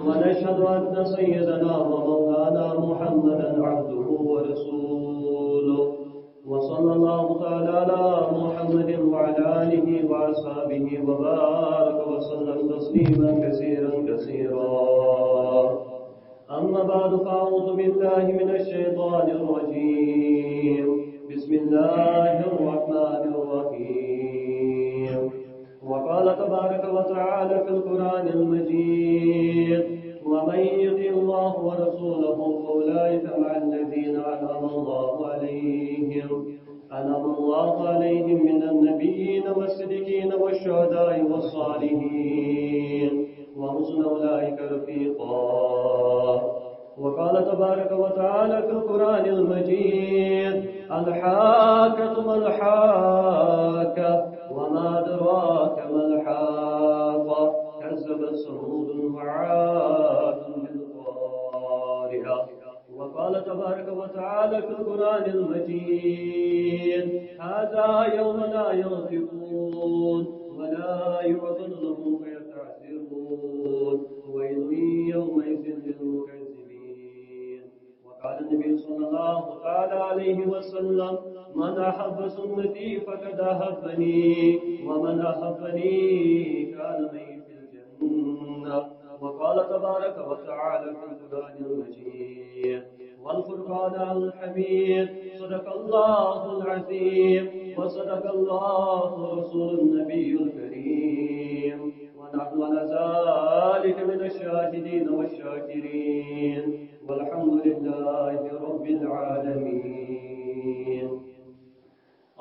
ونشهد أن سيدنا ومولانا محمدا عبده ورسوله. وصلى الله تعالى على محمد وعلى آله وأصحابه وبارك وسلم تسليما كثيرا كثيرا. أما بعد، فأعوذ بالله من الشيطان الرجيم. بسم الله الرحمن الرحيم. وقال تبارك وتعالى في القرآن المجيد، ومن يطع الله ورسوله فأولئك مع الذين أنعم الله عليهم. أنعم الله عليهم من النبيين والصديقين والشهداء والصالحين، وحسن أولئك رفيقا. وقال تبارك وتعالى في القرآن المجيد، الحاكة ما الحاكة؟ وما أدراك ما الحاقة؟ كذبت ثمود وعاد بالقارعة. وقال تبارك وتعالى في القرآن المجيد، هذا يوم لا ينطقون ولا يعذن لهم فيستعسرون ويل يومئذ للمكذبين. وقال النبي صلى الله تعالى عليه وسلم من أحب سنتي فقد أحبني، ومن أحبني كان معي في الجنة. وقال تبارك وتعالى في القرآن المجيد، والفرقان الحميد، صدق الله العظيم، وصدق الله رسول النبي الكريم. ونحن على ذلك من الشاهدين والشاكرين. والحمد لله رب العالمين.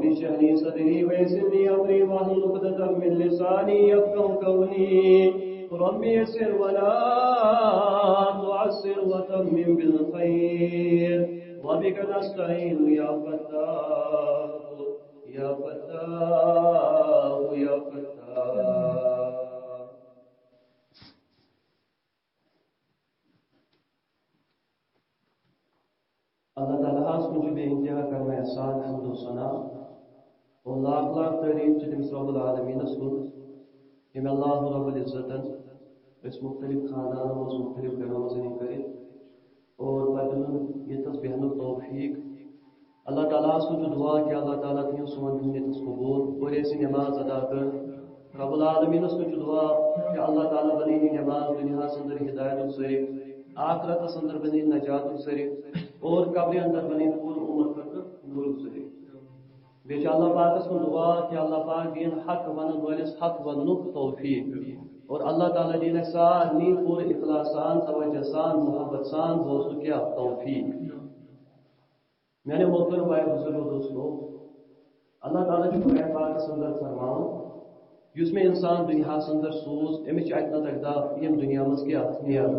رب اشرح لي صدري ويسر لي أمري واحلل عقدة من لساني يفقهوا قولي. رب يسر ولا تعسر وتمم بالخير. وبك نستعين يا فتاح يا فتاح يا فتاح. اللہ تعالیٰ ہس مجھے بے انتہا کرنا احسان، حمد و ثنا اور لاکھ لاکھ تعریف سے تمس رب العالمین کن یم اللہ رب العزتن اس مختلف خاندانوں مز مختلف گھروں مز کرت اور پتہ یتس بہن توفیق اللہ تعالیٰ سن دعا کہ اللہ تعالیٰ تھی سون یتس قبول اور ایسی نماز ادا کر رب العالمین سن دعا کہ اللہ تعالیٰ بنی نماز دنیا سندر ہدایت ذریعہ آخرت اندر بنی نجات ذریعہ اور قبر اندر بنی پور عمر خطر نور ذریعہ بیچ اللہ پاکس کو دعا کہ اللہ پاک دین حق ون ولس حق ون توفیق اور اللہ تعالیٰ دین سارنی پور اخلاصان توجہ سان محبت سان بوزو کیا توفیق میانے محترم بھائی بزرگ دوستو اللہ تعالیٰ کی قرآن پاک سندر فرماؤں۔ یس میں انسان دنیا سندر سوز امچ اتنا تقدا یم دنیا مز کیا نیاز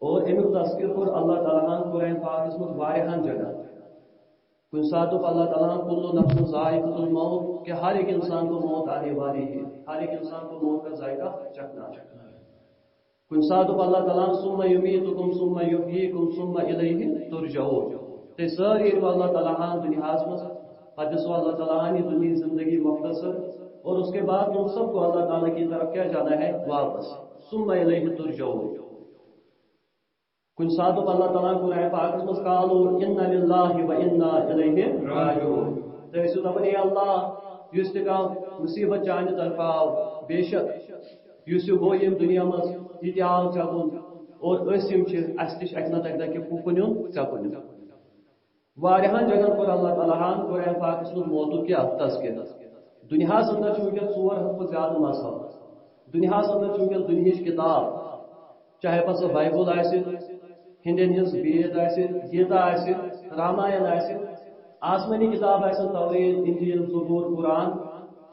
اور امیک تذکر کور اللہ تعالیٰ ہاں قرآن پاکس مز واریاہن ہاں جگہ۔ کن سات اللہ تعالیٰ کل نفس ذائقہ الموت کہ ہر ایک انسان کو موت آنے والی ہے ہر ایک انسان کو موت کا ذائقہ چکنا چکنا ہے سات اللہ تعالیٰ ثم یمیتکم ثم یحییکم ثم الیہ ترجعون۔ تے ساری اللہ تعالیٰ دنیا مز پتہ سو اللہ تعالیٰ نے دنیا زندگی مختصر اور اس کے بعد تم سب کو اللہ تعالیٰ کی طرف کیا جانا ہے؟ واپس۔ ثم الیہ ترجعون۔ کن سات اللہ تعالیٰ کو رہے پاکس مز قالو ان للہ و انا الیہ راجعون تو اسو دپن اے اللہ یس تہ کانٛہہ مصیبت چانہِ طرف آو بے شک یس یہِ گوٚو ییٚمہِ دُنیا منٛز یہِ تہِ آو ژےٚ کُن اور أسۍ یِم چھِ اَسہِ تہِ چھِ اَکہِ نتہٕ اَکہِ دۄہ کہِ کُن یُن ژےٚ کُن واریاہن جگہن پر اللہ تعالیٰ ہن قرآن پاک سن موتو کیا تذکر دنیا اندر چونکہ ژور ہتھ زیادہ مذہب دنیا اندر چونکہ دنہچ کتاب، چاہے پتہ سہ بائبل آسہ ہندین ہز وید گیتا رامائن آسمانی کتاب آسہ تورید، انجیل، زبور، قرآن،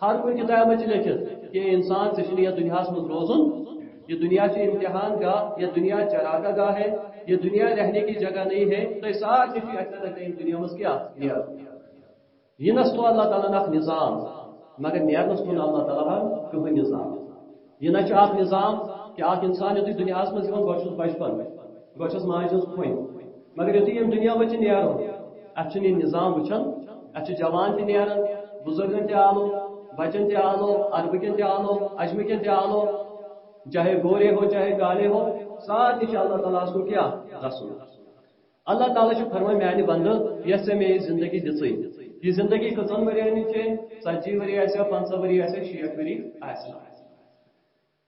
ہر کوئی کتاب مچ لکھت جی کہ انسان سے یہ دنیا من روزن یہ دنیا سے امتحان گاہ، یہ دنیا چراغا گاہ ہے، یہ دنیا رہنے کی جگہ نہیں ہے، تو اس ساتھ اچھا دنیا میں کیا یہ نسو اللہ تعالیٰ نخ نظام، مگر نیرنس کن اللہ تعالیٰ کہین نظام۔ یہ نہ نظام کہ اخ انسان یوتھ دنیا مز مطلب گوس بچپن گوس ماج ہز کھن مگر یوتھ یم دنیا وچ نیرو ات یہ نظام وچان ات جوان تہ نیران بزرگن تہ آلو بچن تہ آلو اربکن تہ آلو اجمکن تہ آلو چاہے گورے ہو چاہے کالے ہو ساتھ نش اللہ تعالیٰ کو کیا رسول اللہ تعالیٰ فرمائے میانہ بندہ یس میں زندگی دچی یہ زندگی کتن ورین ژتجی وری آسیا پنچہ وری آسیا شیٹ وری آسیا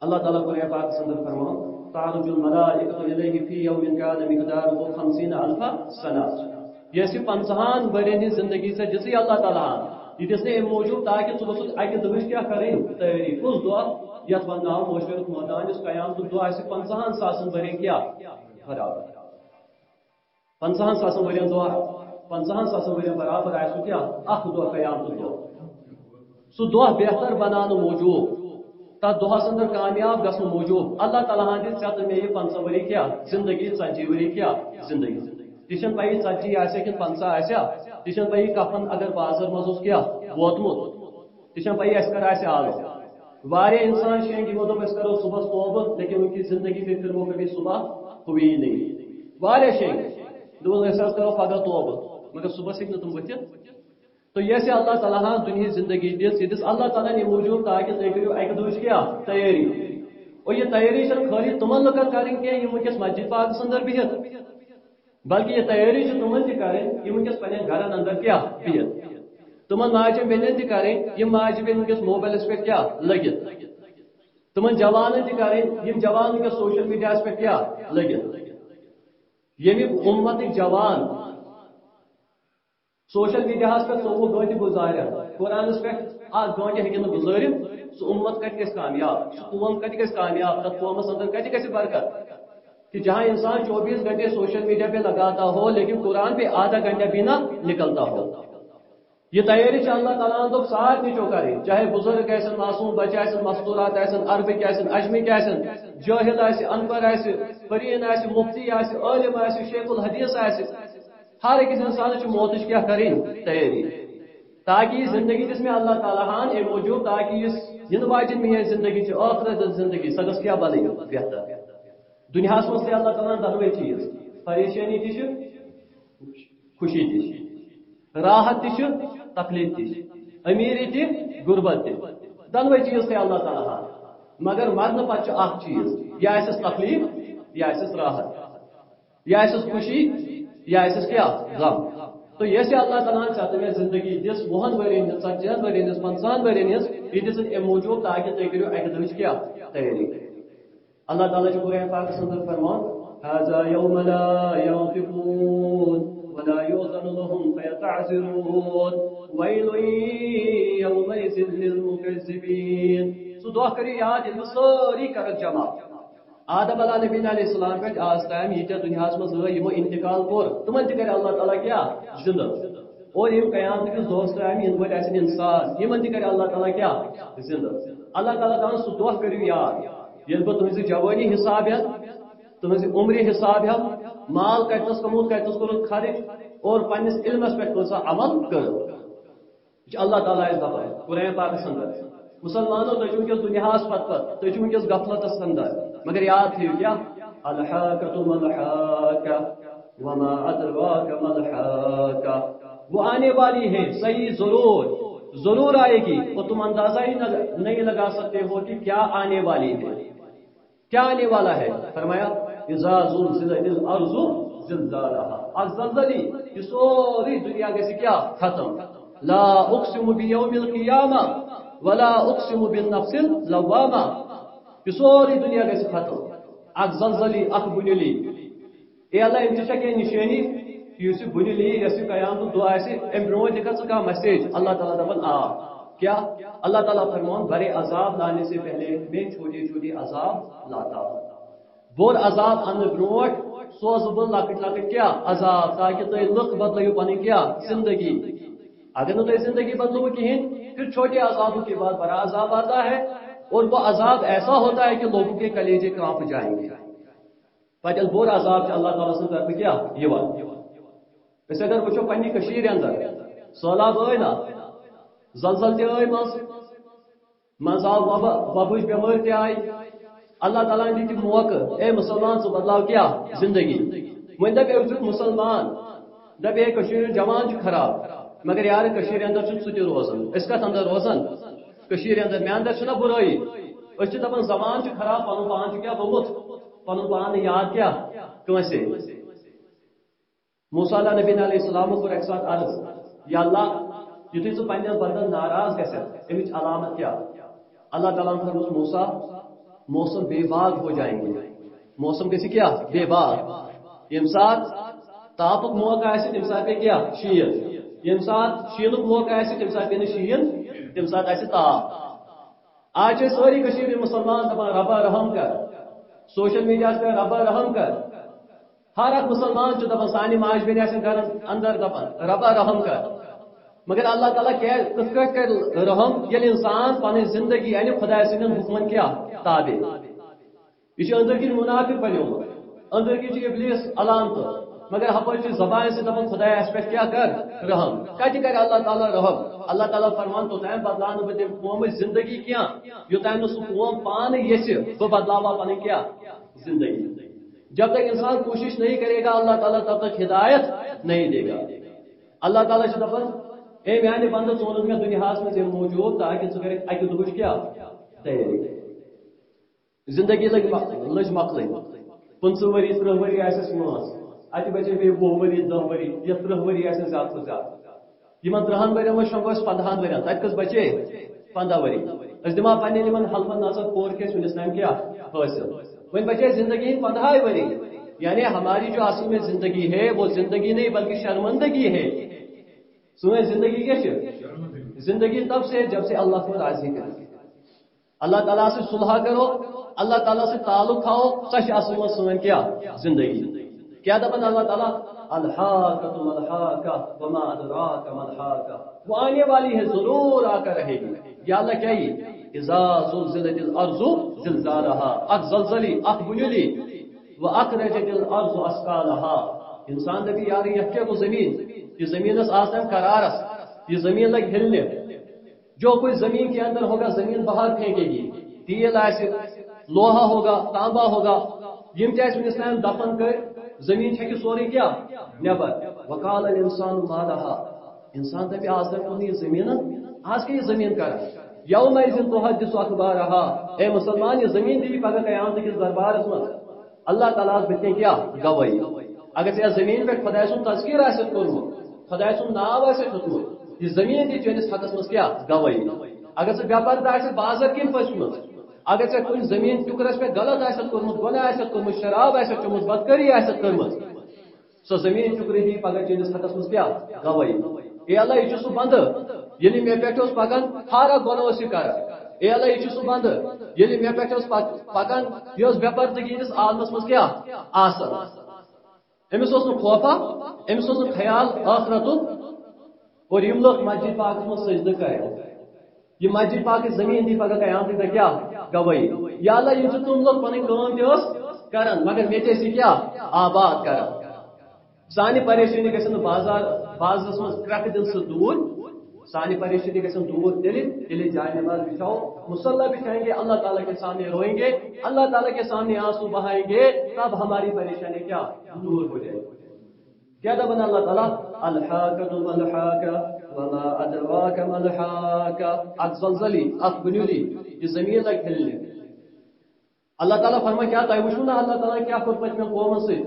اللہ تعالیٰ قرآن پاک سندر فرمان تعرج الملائکۃ الیہ فی یوم کان مقدارہ 50 الف سنہ۔ یہ سی پنچہان ورین زندگی سے جسی اللہ تعالیٰ یہ دس نے موجود تاکہ ژٕ گوٚژھ اکہ دۄہٕچ کیٛاہ کَرٕنۍ تیٲری کُس دۄہ یتھ ونناو مشورت مٲدان یُس قیامتُک دۄہ آسہِ پنٛژہن ساسن ؤرین کیٛاہ برابر۔ پنٛژہن ساسن ؤرین دۄہ پنٛژہن ساسن ؤرین برابر آسہِ سُہ کیٛاہ اکھ دۄہ قیامتُک دۄہ سُہ دۄہ بہتر بناونہٕ موٗجوٗب تتھ دۄہس اندر کامیاب گژھنہٕ موٗجوٗب اللہ تعالیٰ ہن دِژ ژےٚ تہٕ مےٚ یہِ پنٛژاہ ؤری کیٛاہ زندگی ژتجی ؤری کیٛاہ زندگی۔ تہِ چھنہٕ پیی ژتجی آسیا کِنہٕ پنٛژاہ آسیا تہِ چھنہٕ پیی کفن اگر بازر منٛز اوس کیٛاہ ووتمُت تہِ چھنہٕ پیی اَسہِ کر آسہِ آلو۔ واریاہ انسان شینگی وہ دب اس کرو صبح توبہ لیکن ان کی زندگی میں پھر وہ کبھی صبح ہوئی نہیں۔ واریاہ شینگی دو اس کرو پگہ توبہ مگر صبح سے تم ورتھ تو یہ اللہ تعالیٰ ہاں دنیا زندگی دس یہ دس اللہ تعالیٰ نے موجود تاکہ تھی کرو اک دوش کیا، تیاری۔ اور یہ تیاری چھ خالی تمن لکن کریں کہ یہ ونکس مسجد پاک اندر بہت بلکہ یہ تیاری چھ تمن تہ کریں یہ ونکس پنن گھرن اندر کیا بہت تمن ماجہ بیٚنٮ۪ن تہِ کَرٕنۍ یِم ماجہِ بیٚنہِ وٕنکٮ۪س موبایلَس پٮ۪ٹھ کیٛاہ لٔگِتھ تمن جوانن تہِ کَرٕنۍ یِم جوان وٕنکٮ۪س سوشل میٖڈیاہَس پٮ۪ٹھ کیٛاہ لٔگِتھ ییٚمیُک اُمتٕکۍ جوان سوشل میٖڈیاہَس پٮ۪ٹھ ژوٚوُہ گٲنٛٹہٕ گُزارن قرآنس پٮ۪ٹھ اکھ گٲنٛٹہٕ ہیٚکن نہٕ گُزٲرِتھ۔ سُہ اُمت کتہِ گژھِ کامیاب؟ سُہ قوم کتہِ گژھِ کامیاب؟ تتھ قومس اندر کتہِ گژھِ برکت؟ کہ جہاں انسان چوبیس گھنٹے سوشل میڈیا پہ لگاتا ہو، لیکن قرآن پہ آدھا گھنٹہ بھی نہ نکلتا ہو۔ یہ تیاری سے اللہ تعالیٰ دو ساتھ نیچو کرے۔ چاہے بزرگ ایسن، معصوم بچہ ایسن، مستورات ایسن عربک ایسن اجمک ایسن، جاہل آسہِ انپر آسہِ فرین آسہِ مفتی آسہِ عالم آسہِ شیخ الحدیث آسہِ ہر أکِس انسانس چھُ موتٕچ کیٛاہ کَرٕنۍ تیٲری تاکہ یہ زندگی جس میں اللہ تعالیٰ ہن اے موجود، تاکہ اس ین واجن میں زندگی چھ ٲخرت زندگی سۄ گٔژھ کیٛاہ بہتر۔ دُنیاہس منٛز اللہ تعالیٰ دۄنوے چیٖز۔ پریشٲنی تہِ چھِ خوشی تہِ راحت تہ تکلیف تہ امیری تہ غربت تہ دونوے چیز تھے اللہ تعالیٰ ہاں۔ مگر مرنے پتہ اخ چیز یہ آسس تکلیف یہ آسس راحت۔ یہ آسس خوشی یہ آسس کیا غم. تو یہ سے اللہ تعالیٰ چاہتے ہیں زندگی دس وہن ورین ہز ژتجہن ورین ہز پنچہن ورین ہز یہ دس اے موجود تاکہ تھی کرو اکہ دہچ کیا۔ تیاری اللہ تعالیٰ چھ قرآن پاک سندر فرمان هذا يوم لا ينطقون ولا يؤذن لهم فيتعذرون ويل يومئذ للمكذبين سو دعا کری یاد ییٚلہِ سٲری کرک جمع۔ آدم علیہ نبی علیہ السلام پہ آز تام یہ دنیا مز یمو انتقال کور۔ تمن تہ کر اللہ تعالیٰ کیا؟ زندہ۔ اور یم قیامت کس دۄہس تام ین ول آسن انسان۔ یمن کر اللہ تعالیٰ کیا؟ زندہ۔ اللہ تعالیٰ دان سُہ دۄہ کٔرِو یاد ییٚلہِ بہٕ تُہنزِ جوانی حساب ہٮ۪تھ تُہنزِ عمرِ حساب ہٮ۪تھ مال کتنس کموت کتنس کورت خرچ اور پنس علمس پہ کسا عمل کر اللہ تعالیٰ دپان قرآن پاکس اندر مسلمانوں تھی ونکس دنیاس پت پت تھی ونکس غفلتس اندر مگر یاد تھیو کیا؟ الحاکت ملحاکہ وما ادراک ملحاکہ وہ آنے والی ہے صحیح ضرور۔ ضرور آئے گی۔ اور تم اندازہ ہی نہیں لگا سکتے ہو کہ کیا آنے والی ہے کیا آنے والا ہے؟ فرمایا، اذا زلزلت الارض زلزالها۔ الزلزلی یہ سوری دنیا گسی کیا؟ ختم۔ لا اقسم بیوم القیامہ ولا اقسم بالنفس اللوامہ۔ یہ سوری دنیا گسی ختم اک زلزلی اک بنیلی اے اللہ امتشا کے نشانی اس بن لی یس قیام دہ ام برو لکھا ثہ مسیج اللہ تعالیٰ دپان آ کیا اللہ تعالیٰ فرمان بڑے عذاب لانے سے پہلے میں چھوٹے چھوٹے عذاب لاتا ہوں بوڑ عذاب ان بروٹ سوز بہ لکٹ لکٹ کیا عذاب تاکہ تھی لک بدلو پن کیا زندگی اگر نہ تھی زندگی بدلو کہین پھر چھوٹے عذابوں کے بعد بڑا عذاب آتا ہے اور وہ عذاب ایسا ہوتا ہے کہ لوگوں کے کلیجے کانپ جائیں گے۔ پتہ بوڑ عذاب اللہ تعالیٰ سن طرف کیا؟ اس اگر وچو پنی کشیر اندر سہلاب آئی نا؟ زلزل تہ آئی مز مز آو وبج بیمار تہ آئی اللہ تعالیٰ نے دیتی موقع۔ اے مسلمان سو بدلاو کیا؟ زندگی۔ ون دپ اوزت مسلمان دپ اے کشیر جوان چھ خراب۔ مگر یار، کشیر اندر چھ سہ روزان اس کت اندر روزان اندر مے اندر چھنا برائی۔ اس چھ دپان زمان چھ خراب پنن پان چھ کیا گومت پنن پان یاد کیا؟ کنسے موسیٰ علیہ نبی علیہ السلام کو ایک ساتھ عرض، یا اللہ یتھے ژٕ پننٮ۪ن بندن ناراض گژھٮ۪کھ امِچ علامت کیا؟ اللہ تعالیٰ نے فرموس موسا موسم بے باغ ہو جائیں گے۔ موسم گژھِ کیا؟ بے باغ۔ ییٚمہِ ساتہٕ تاپُک موقع آسہِ تمہِ ساتہٕ پیٚیہِ کیا؟ شیٖن ییٚمہِ ساتہٕ شیٖنُک موقع آسہِ تمہِ ساتہٕ پیٚیہِ نہٕ شیٖن تمہِ ساتہٕ آسہِ تاپ آج چھِ سٲری کٔشیٖرِ ہٕنٛدۍ مُسلمان دپان ربا رحم کر۔ سوشل میڈیاہس پٮ۪ٹھ ربا رحم کر۔ ہر اکھ مسلمان دپان سانہِ ماجہِ بیٚنہِ آسن گرن اندر دپان ربا رحم کر۔ مگر اللہ تعالیٰ کت کر رحم یل انسان پن زندگی ان خدا سند حکمن کیا؟ تابع۔ یہ اندر کن منافق بنو اندر کن ابلیس علامت مگر ہپر زبان سے دپان خدا اس پہ کیا کر؟ رحم کت کر اللہ تعالیٰ رحم اللہ تعالیٰ فرمان تو تم بدلان بہ تم قوم زندگی کیا؟ یوتام نہ سہ قوم پان یس بہ بدلاوا پن کیا؟ زندگی۔ جب تک انسان کوشش نہیں کرے گا، اللہ تعالیٰ تب تک ہدایت نہیں دے گا۔ اللہ تعالیٰ دپان اے میانہ بندہ ژونت مے دنیاہس مز موجود تاکہ ژٕ کرکھ اکہ دہچ کیا؟ تیاری زندگی لگ لج مکل پنچہ وری ترہ وری آسس ماس اتہ بچے بیٚیہِ وُہ ؤری دہ ؤری یا ترہ ؤری آسن زیادٕ کھۄتہٕ زیادٕ یِمن ترہن ؤرین منٛز شۄنٛگو أسۍ پندہن ؤرین تتہِ کٔژ بچے؟ پندہ ؤری أسۍ دِمہا پننٮ۪ن یِمن حلمن نظر کور کیٛاہ وُنیُس تام کیٛاہ حٲصِل وۄنۍ بچے زندگی ہٕنٛدۍ پندہاے ؤری یعنی ہماری جو اصل میں زندگی ہے، وہ زندگی نہیں، بلکہ شرمندگی ہے۔ سنیں زندگی کیا چھ؟ زندگی تب سے جب سے اللہ کو راضی کر اللہ تعالیٰ سے صلح کرو، اللہ تعالیٰ سے تعلق کھاؤ سچ اصل میں سنیں کیا؟ زندگی۔ کیا تھا دبن اللہ تعالیٰ؟ الحاقت ملحاقہ وما ادراک ملحاقہ وہ آنے والی ہے، ضرور آ کر رہے گی۔ یا اللہ کیا یہ، اذا زلزلت الارض زلزالها اک زلزلی، اک بنیلی و اخرجت الارض اسقالها انسان نبی یار یہ کیا وہ زمین۔ یہ زمین آسان کرارس یہ زمین لگ ہلنے جو کوئی زمین کے اندر ہوگا، زمین باہر پھینکے گی۔ تیل آئے لوہا ہوگا، تانبا ہوگا۔ یم تہ اسلام دفن کر زمین چھکہ سوری کیا؟ نبر وقال الانسان ما لها انسان دپی آز دپن یہ زمین آج کے یہ زمین کر. یوم ایزن تحدث اخبارها اے مسلمان، یہ زمین دی پگہ قیامت کے دربار میں اللہ تعالیٰ بتیں کیا؟ گواہی. اگر یہ زمین پہ خدا سن تذکیر آسد کورمت خدا سن ناو آسے کھتمت یہ زمین تھی چنس حقس مز کیا؟ گواہی. اگر ژٕ بےپردہ آسہِ بازر کن پھچمت اگر ژےٚ کُنہِ زٔمیٖن ٹُکرس پٮ۪ٹھ غلط آسٮ۪تھ کوٚرمُت گۄناہ آسٮ۪تھ کوٚرمُت شراب آسٮ۪تھ چوٚمُت بدکٲری آسٮ۪تھ کٔرمٕژ سۄ زٔمیٖن ٹُکرٕ دی پگاہ چٲنِس حقس منٛز کیٛاہ گواہی اے اللہ، یہِ چھُ سُہ بنٛدٕ۔ ییٚلہِ یعنی مےٚ پٮ۪ٹھ اوس پکان ہر اکھ گۄناہ اوس یہِ کران اے اللہ، یہِ چھُ سُہ بنٛدٕ۔ ییٚلہِ یعنی مےٚ پٮ۪ٹھ اوس پکان یہِ ٲس بے پردگی ہٕنٛدِس عالمس منٛز کیٛاہ آسان أمِس اوس نہٕ خوفا أمِس اوس نہٕ خیال ٲخرتُک اور یم لوگ مسجد پاک میں سجدہ کرے۔ یہ مسجد پاک زمین دی پگہ قیام دی کیا؟ گواہی۔ یا اللہ، یہ تم لوگ پنن کام دیوس کرن، مگر مے تے کیا؟ آباد کرن۔ سانی پریشانی گژھن بازار بازرس من کرک دل سے دور۔ سانی پریشانی گژھن دور دل دل جائے نماز بچھاؤ مسلح بچھائیں گے، اللہ تعالیٰ کے سامنے روئیں گے۔ اللہ تعالیٰ کے سامنے آنسو بہائیں گے، تب ہماری پریشانی کیا؟ دور ہو جائے۔ کیا دبن اللہ تعالیٰ الحاکت والحاکہ وما ادراک ما الحاکہ اک زلزلی اک بنیولی یہ زمین لگ ہلنے اللہ تعالیٰ فرما کیا تائی وشونا اللہ تعالیٰ کیا خود پچ میں قوم سے؟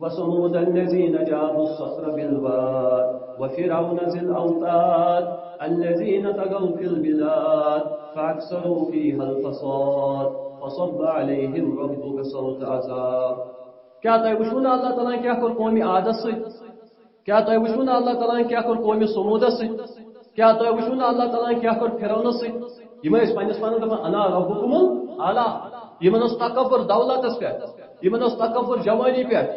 وسمود الذين جابوا الصخر بالواد وفرعون ذي الاوتاد الذين طغوا في البلاد فاكثروا فيها الفساد فصب عليهم ربك صوت عذاب۔ کیا تہ وچھو نا اللہ تعالیٰ کیا کور قومی عادت ست کیا تہ وچھو نا اللہ تعالیٰ کیا کور قومی سمودس سی کیا تہ وچھو نا اللہ تعالیٰ کیا کور فرعونس سی یم ٲسۍ پننس پانس دپان انا ربکم اعلی یمن اوس تکبر دولتس پٮ۪ٹھ یمن اوس تکبر جوانی پٮ۪ٹھ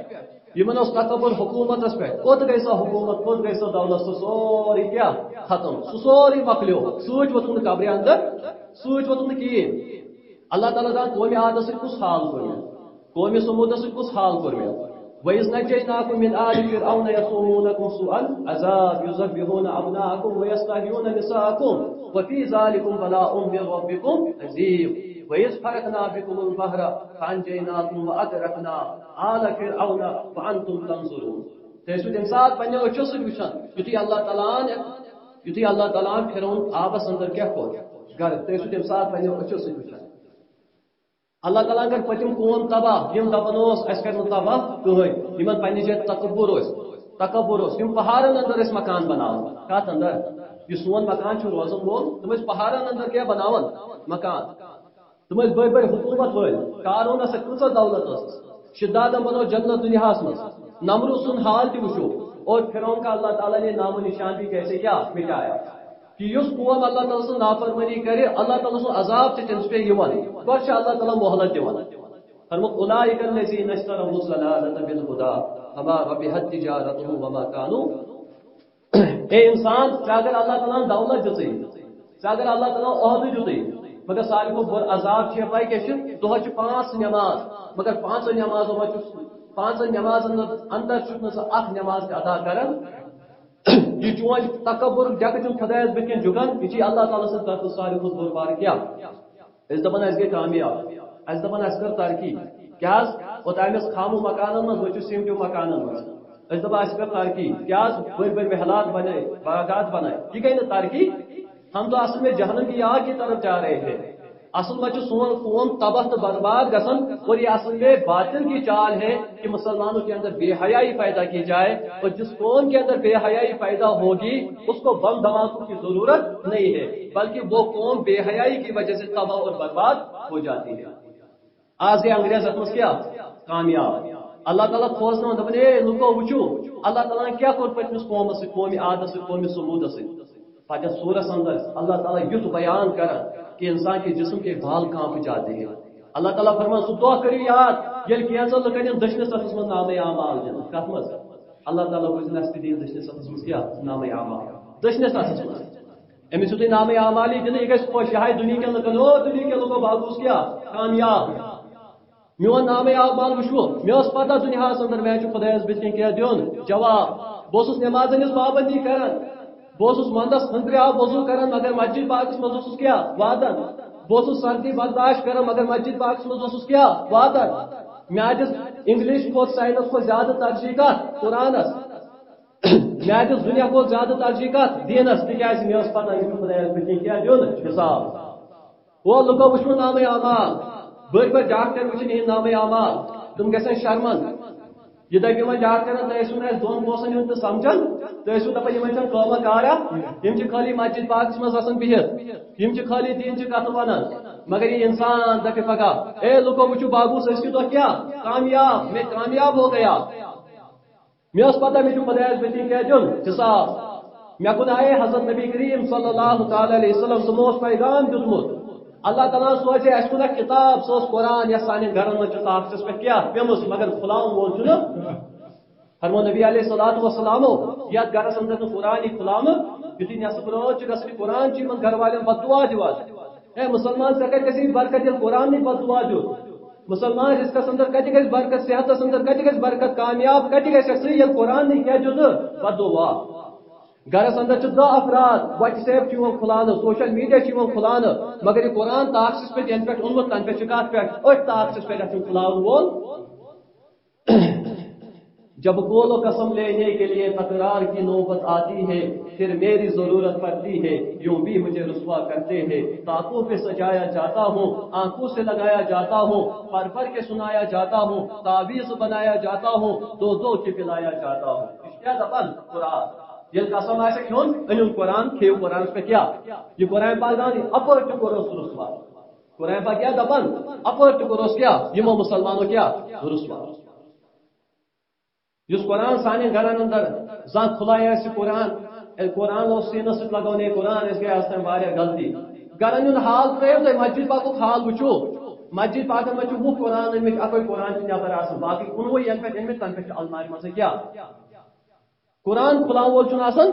یمن اوس تکبر حکومتس پٮ۪ٹھ کوٚت گٔے سۄ حکومت کوٚت گٔے سۄ دولت سُہ سورُے کیٛاہ ختم. سُہ سورُے مۄکلیو سۭتۍ ووتُن نہٕ قبرِ اندر. سۭتۍ ووتُن نہٕ کِہیٖنۍ اللہ تعالیٰ دان قومی عادس سۭتۍ کُس حال کوٚر مےٚ قومی سمودس سۭتۍ کُس حال کوٚر مےٚ وَإِذْ نَجَّيْنَاكُمْ مِنْ آلِ فِرْعَوْنَ يَصُومُونَكُمْ سُوءَ الْعَذَابِ يُذَبِّحُونَ أَبْنَاءَكُمْ وَيَسْتَحْيُونَ نِسَاءَكُمْ وَفِي ذَلِكُمْ بَلَاءٌ مِّن رَّبِّكُمْ عَظِيمٌ وَإِذْ فَرَقْنَا بِكُمُ الْبَحْرَ فَأَنجَيْنَاكُمْ وَأَغْرَقْنَا آلَ فِرْعَوْنَ وَأَنْتُمْ تَنظُرُونَ تُہۍ ٲسِو تَمہِ ساتہٕ پنٛنیو أچھو سۭتۍ وٕچھان اللہ تعالیٰ ہن یُتھُے اللہ تعالیٰ ہن پھِرون آبس انٛدر کیٛاہ کوٚر گرٕ تُہۍ ٲسِو تَمہِ ساتہٕ پنٛنیو أچھو سۭتۍ اللہ تعالیٰ کر پتم قوم تباہ یم دپان اس کر تباہ کہین یمن پنہ جائے تکبر اس تکبر اس یم پہاڑن اندر اس مکان بناون۔ کت اندر؟ یہ سون مکان چھ روزن وول تم اس پہاڑن اندر کیا بناون؟ مکان۔ تم اس بڑ بڑ حکومت ول قارون اس کۭژاہ دولت اس۔ شدادم بنو جنت دنیا مز نمرو سن حال تہ وچھو اور فرعون کا اللہ تعالیٰ نے نام و نشان بھی کیسے کیا؟ مٹایا۔ کہ اس قوم اللہ تعالیٰ سن نافرمانی کرے، اللہ تعالیٰ سن عذاب سے تمس پہ یوان۔ گوش اللہ تعالیٰ مہلت دیوان فرمو، اولئک الذین اشتروا الضلالۃ بالهدى۔ فما ربحت تجارتهم وما كانوا۔ اے انسان ژےٚ اگر اللہ تعالیٰ دولت دِژٕے ژےٚ اگر اللہ تعالیٰ عہدٕ دِتُے مگر ساروی کھۄتہٕ بوٚڑ عذاب چھِ پاے کیٛاہ چھِ؟ دۄہس چھِ پانٛژھ نٮ۪ماز۔ مگر پانٛژن نٮ۪مازو منٛز چھُ پانٛژن نٮ۪مازن اندر چھُکھ نہٕ ژٕ اکھ نٮ۪ماز تہِ ادا کران۔ جی یہ چون تکبر ڈیک تم خدایس بتن جگان یہ اللہ تعالیٰ سن طرف ساری کھت بوڑ بار کیا۔ اس دپان اس گئی کامیاب۔ اس دپان اس کر ترقی کیا اوتانس خامو مکانن من وچو سیمٹو مکانن من اس دپان اس کر ترقی کیا بڑ بڑ محلات بنے، باغات بنائے یہ گئی نا ترقی ہم تو اصل میں جہنم کی آگ کی طرف جا رہے تھے اصل میں سون قوم تباہ تو برباد گسن، اور یہ اصل میں باطل کی چال ہے کہ مسلمانوں کے اندر بے حیائی پیدا کی جائے، اور جس قوم کے اندر بے حیائی پیدا ہوگی، اس کو بم دھماکوں کی ضرورت نہیں ہے، بلکہ وہ قوم بے حیائی کی وجہ سے تباہ اور برباد ہو جاتی ہے۔ آج یہ انگریز اتمس کیا؟ کامیاب۔ اللہ تعالیٰ کھوسنا دپنے لکو وچو اللہ تعالیٰ کیا کور پتمس قوم سے عادت سے قومی سمود سے۔ پتہ سورس اندر اللہ تعالیٰ یت بیان کر کہ انسان کے جسم کے بال کانپ جاتے ہیں؟ اللہ تعالیٰ فرمان سو دعا کرو یاد یل کینسل لکن دشن صفحس من نام اعمال دن کت مز اللہ تعالیٰ بوز نست دین دشن صفحس من کیا؟ نام اعمال۔ دشن صفحس من امس تھی نام اعمالی دن یہ گھس خوش یہ دنیا کے لکن او دنیا کے لوگوں باغوس کیا، کامیاب میون نام اعمال وشو مے اس پتہ دنیا اندر میں خدایس بتن کیا دیون جواب بہت نماز ہنز پابندی کران بہت ونس ہندرے آب وضو کران مگر مسجد پاکس مز کیا؟ وادن بہت سردی برداشت کران مگر مسجد پاکس مز کیا؟ وادن مے انگلش کھوت سائنس کھوت زیادہ ترجیح کت قرآنس. مے دنیا کھوت زیادہ ترجیح کت دینس. تکیاز مے اس پتہ یہ خدایس بتن کیا دیون حساب. وہ لوگو وچھو نام اعمال بڑ بڑ ڈاکٹر وچھن یہ نام اعمال تم گژھن شرمن یہ دپ یمن ڈاکٹرن تہ ٲسِو نہٕ اَسہِ دۄن پونٛسن ہُنٛد تہِ سمجھان تُہۍ ٲسِو دپان یمن کارا یِم چھِ خٲلی مسجد پاکس منٛز آسان بِہِتھ یِم چھِ خٲلی دیٖنچہِ کتھٕ ونان مگر یہ انسان دپہِ پگاہ اے لُکو وٕچھِو باغوس أسۍ کہِ دۄہ کیٛاہ کامیاب، میں کامیاب ہو گیا۔ مےٚ ٲس پتہ مےٚ چھُ خۄدایس بٔتھی کیٛاہ دیُن حساب مےٚ کُن آیے حضرت نبی کریم صلی اللہ تعالیٰ علیہ وسلم تِمو اوس پیغام دیُتمُت اللہ تعالیٰ سوچے اس کن کتاب سو قرآن یا سان گھرن من تاخص پہ کیا پیمس مگر کھلاؤن وول فرمو نبی علیہ الصلوۃ والسلام یت گھرس اندر تو قرآن کھلام یتھی نصف رات گھن قرآن من گھر والن بد دعا دِوان اے مسلمان ژے کتہِ گژھی برکت ییٚلہِ قرآن بد دعا دیُت مسلمان رزقس اندر کتہِ گژھِ برکت صحتس اندر کتہِ گژھِ برکت کامیاب کتہِ گژھِ ژٕ ییٚلہِ قرآن نہیں کیٛاہ دیُت بد دعا گرس اندر دہ افراد واٹس ایپ کھلان سوشل میڈیا کھلان مگر یہ قرآن تاخص پہ ین پہ اونمت تن پہ کت پہ ات تاخص پہ کھلاون وول جب گول و قسم لینے کے لیے تکرار کی نوبت آتی ہے، پھر میری ضرورت پڑتی ہے، یوں بھی مجھے رسوا کرتے ہیں۔ تاکوں پہ سجایا جاتا ہوں، آنکھوں سے لگایا جاتا ہوں، پر پر کے سنایا جاتا ہوں، تعویذ بنایا جاتا ہوں، دو دو کے پلایا جاتا ہوں۔ کیا دفن قرآن۔ یہ قسم آئے کھیون انیون قرآن کھیو قرآن پہ کیا؟ یہ قرآن پاک دانی، اپر ٹو کروس رسوا قرآن پاک کیا؟ دپن اپر ٹو کروس کیا؟ یہ مسلمانوں کیا؟ رسوا اس قرآن سانے گرن اندر، زان کھلائے ایسے قرآن۔ قرآن اور سینہ سے لگونے قرآن اس کے آستے ہیں غلطی۔ گرن ان حال تریو تو مسجد پاک حال وچو مسجد پاک میں جو وہ قرآن میں اپنے قرآن کی نظر آسن باقی انہوں ین پہ، ان میں تن پہ الماری میں سے قرآن کھلاؤ وہ چن آسن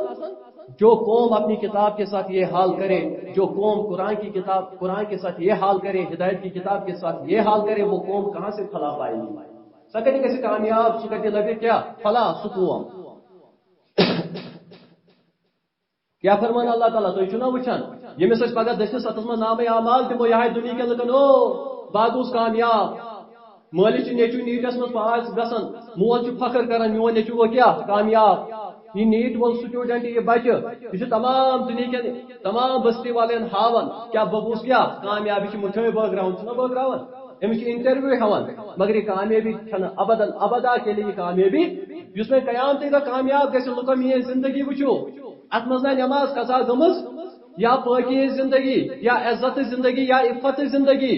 جو قوم اپنی کتاب کے ساتھ یہ حال کرے، جو قوم قرآن کی کتاب، قرآن کے ساتھ یہ حال کرے، ہدایت کی کتاب کے ساتھ یہ حال کرے، وہ قوم کہاں سے پھلا پائے گی؟ سکتی کسی کامیاب سکتی لگے کیا؟ فلا سکوم کیا فرمان اللہ تعالیٰ؟ تو چنا وچان یہ سچ پگہ دشن ستس میں نام اعمال دمو یہ دنیا کے لگن او باغوس کامیاب۔ مالچ نیچو نیٹس مز پاس گسن، مول چھ فخر کران میون نیچو گو کیا؟ کامیاب۔ یہ نیٹ وول سٹوڈنٹ یہ بچہ یہ تمام دنیا کے تمام بستی والے ہاون۔ کیا ببوس کیا؟ کامیابی چھ مٹھے بگراؤن چھ بگراؤن امس انٹرویو ہاں مگر یہ کامیابی ابدا ابدا کے لیے کامیابی۔ اس میں قیام تک کامیاب گھر لکو میری زندگی وچو ات مز نماز قضا گمز یا پاکی زندگی یا عزت زندگی یا عفت زندگی۔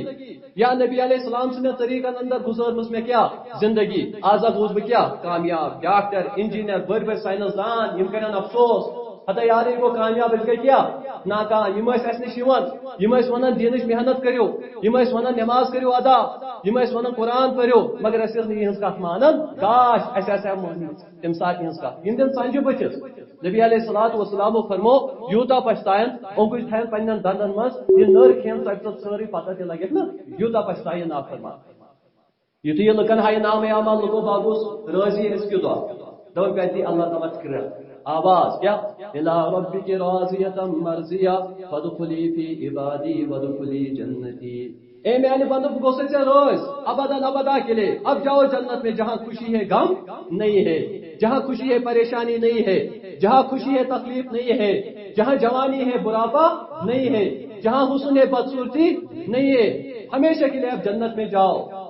یا نبی علیہ السلام سن طریقہ اندر گزرمس میں کیا؟ زندگی، آزاد گوس بہ کیا؟ کامیاب، ڈاکٹر، انجینئر بڑ بڑ سائنس دان یم کرن افسوس۔ ہتا یار گو کامیاب اس گئی کیا ناکام یم اس نش یوان یم اس ونان دینش محنت کریو یم اس ونان نماز کریو ادا یم اس ونان قرآن پریو مگر اس اس نہیں ہنس کات مانن کاش اس اس تم سات ہنس کات یم دن سانجو بچس نبی علیہ الصلوۃ والسلام فرمو یوتا پشتائن او کچھ تھین پنن دندن مس یہ نر کھین سکت سری پتہ تہ لگت نا یوتا پشتائن نا فرما یتھی لکن ہائی نام یا مال لکو باگوس راضی اس کی دعا دو کہتی اللہ تعالی کرے آواز، کیا؟ الہ ربک راضیتا مرضیہ فدخلی فی عبادی ودخلی جنتی۔ اے میانے بندو گوسے سے روز، ابدا ابدا کے لیے اب جاؤ جنت میں جہاں خوشی ہے غم نہیں ہے، جہاں خوشی ہے پریشانی نہیں ہے، جہاں خوشی ہے تکلیف نہیں ہے، جہاں جوانی ہے براپا نہیں ہے، جہاں حسن ہے بدسورتی نہیں ہے۔ ہمیشہ کے لیے اب جنت میں جاؤ۔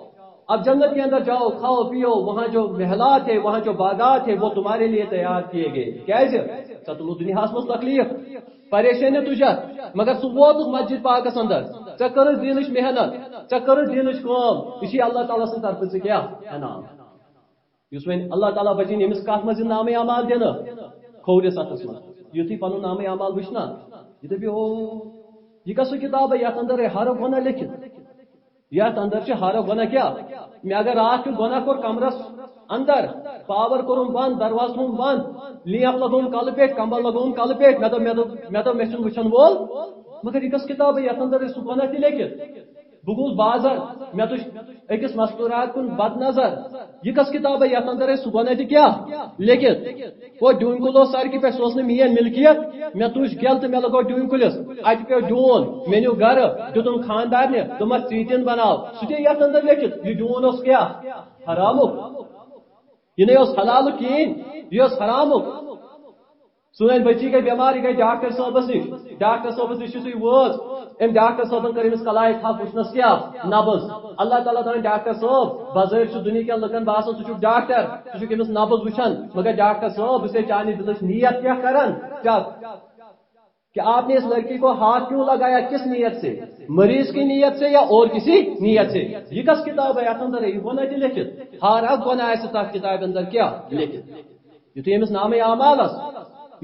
اب جنت کے اندر جاؤ، کھاؤ، پیو، وہاں جو محلات ہے وہاں جو باغات ہے وہ تمہارے لیے تیار کیے گئے۔ کیسے ستلو دنیا مز تکلیف پریشانی تجھا مگر سہ ووت مسجد پاکس اندر۔ ژے کر دینش محنت ژے کر دینش کام یہ اللہ تعالیٰ سن طرف سے کیا؟ انعام اس وین اللہ تعالیٰ بچین امس کت مز نام اعمال دن کھورس اتس مز یتھی پن نام اعمال وچنا یہ دپی او یہ کس کتاب ہے یتھ اندر ہر گناہ لکھت یت اندر چھ گناہ کیا؟ میں اگر رات گناہ کور کمرس اندر، پاور کورم بند درواز تھوم بند لیپ لگوم کل پہ کمبل لگوم کل پہ مے دو مے دو مے چھن وول۔ مگر یہ کس کتاب ہے؟ یت اندر سہ گناہ تہ لیکھت بہ گوس بازر مے تج اکس مستورات کن بد نظر. یہ کس کتاب ہے؟ یت اندر سہ گناہ کیا؟ لیکھت وہ ڈون کلو سڑکہ پہ سوس مین ملکیت مے تج گل تو مے لگو ڈون کلس. ات پہ ڈون مے نیو گھر. دتم خاندار نے تمس ژیٹن بناو سہ یت اندر لیکھت یہ ڈون اس کیا؟ حرامک یہ نہیں اس حلال کین. یہ اس حرامک سن بچی گئی بیمار گئی، ڈاکٹر صاحبس نش ڈاکٹر صاحبس نش تھی وز ام ڈاکٹر صاحبن کر امس تھپ وچنس کیا نبز اللہ تعالیٰ دان ڈاکٹر صاحب، بظاہر دنیا کن لکن باسان ژٕ چھُکھ ڈاکٹر ژٕ چھُکھ أمِس نبز وٕچھان مگر ڈاکٹر صاحب بہٕ چھُسے چانہِ نیت کیٛاہ کران کیا کہ آپ نے اس لڑکی کو ہاتھ کیوں لگایا؟ کس نیت سے؟ مریض کی نیت سے یا اور کسی نیت سے؟ یہ کس کتاب ہے؟ اندر ہے یہ گناہ تہ جی لکھت۔ ہر اکھ گناہ آسہِ تتھ کتاب اندر کیا؟ لکھت۔ یتھُے أمِس نامے اعمالس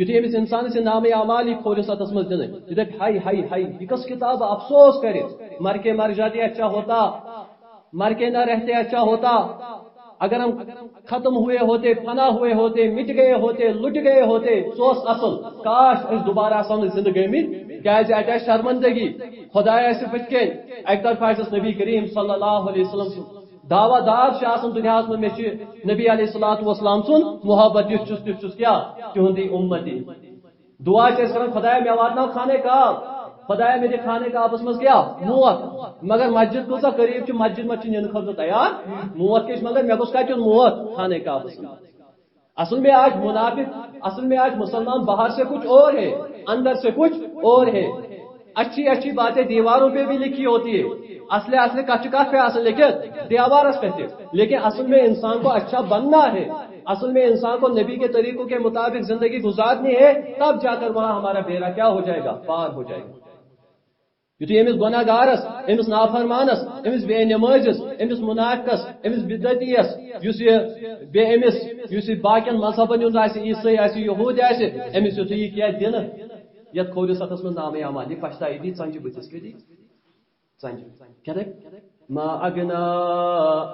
یتھُے أمِس انسان سے نام اعمال ہی کھولس اتس دِنہٕ یہِ دپہِ ہائی ہائی ہائی۔ یہ کس کتاب افسوس کرے۔ مر کے مر جاتے اچھا ہوتا۔ مر کے نہ رہتے اچھا ہوتا۔ اگر ہم ختم ہوئے ہوتے، فنا ہوئے ہوتے، مٹ گئے ہوتے، لٹ گئے ہوتے، سوس اصل۔ کاش اس دوبارہ سمجھ زندگی میں کیازِ اٹہ شرمندگی۔ خدا اس پتکن ایک طرف اس نبی کریم صلی اللہ علیہ وسلم دعوی دار سے دنیا میں میں نبی علیہ الصلوۃ والسلام سن محبت یس چس چس کیا تہندی امتی۔ دعا چھ کرن خدا میں واتنا کھانے کا خدایا میرے کھانے کا آپس مز کیا موت۔ مگر مسجد کو قریب چھ مسجد مت نین خطر تیار۔ موت کے مگر مے گوس کتن موت؟ کھانے کا آپس اصل میں آج منافق، اصل میں آج مسلمان باہر سے کچھ اور ہے، اندر سے کچھ اور ہے۔ اچھی اچھی باتیں دیواروں پہ بھی لکھی ہوتی ہے اصل اصل کچھ کت پہ اصل لکھت دیوارس پہ لیکن اصل میں انسان کو اچھا بننا ہے۔ اصل میں انسان کو نبی کے طریقوں کے مطابق زندگی گزارنی ہے، تب جا کر وہاں ہمارا بیڑا کیا ہو جائے گا؟ پار ہو جائے گا۔ یتھے امس گناہ گارس امس نافرمانس امس بے نمازس امس منافقس امس بدتیس یس یہ بے امس یس باقین مذہبن ہند عیسائی آسی یہود آسی امس یہ کیا دن یت کھوری ستس من نام اعمال، یہ پشتائی دی ژنجہ بتس کے دی؟ ژنجہ کیا ما اگنا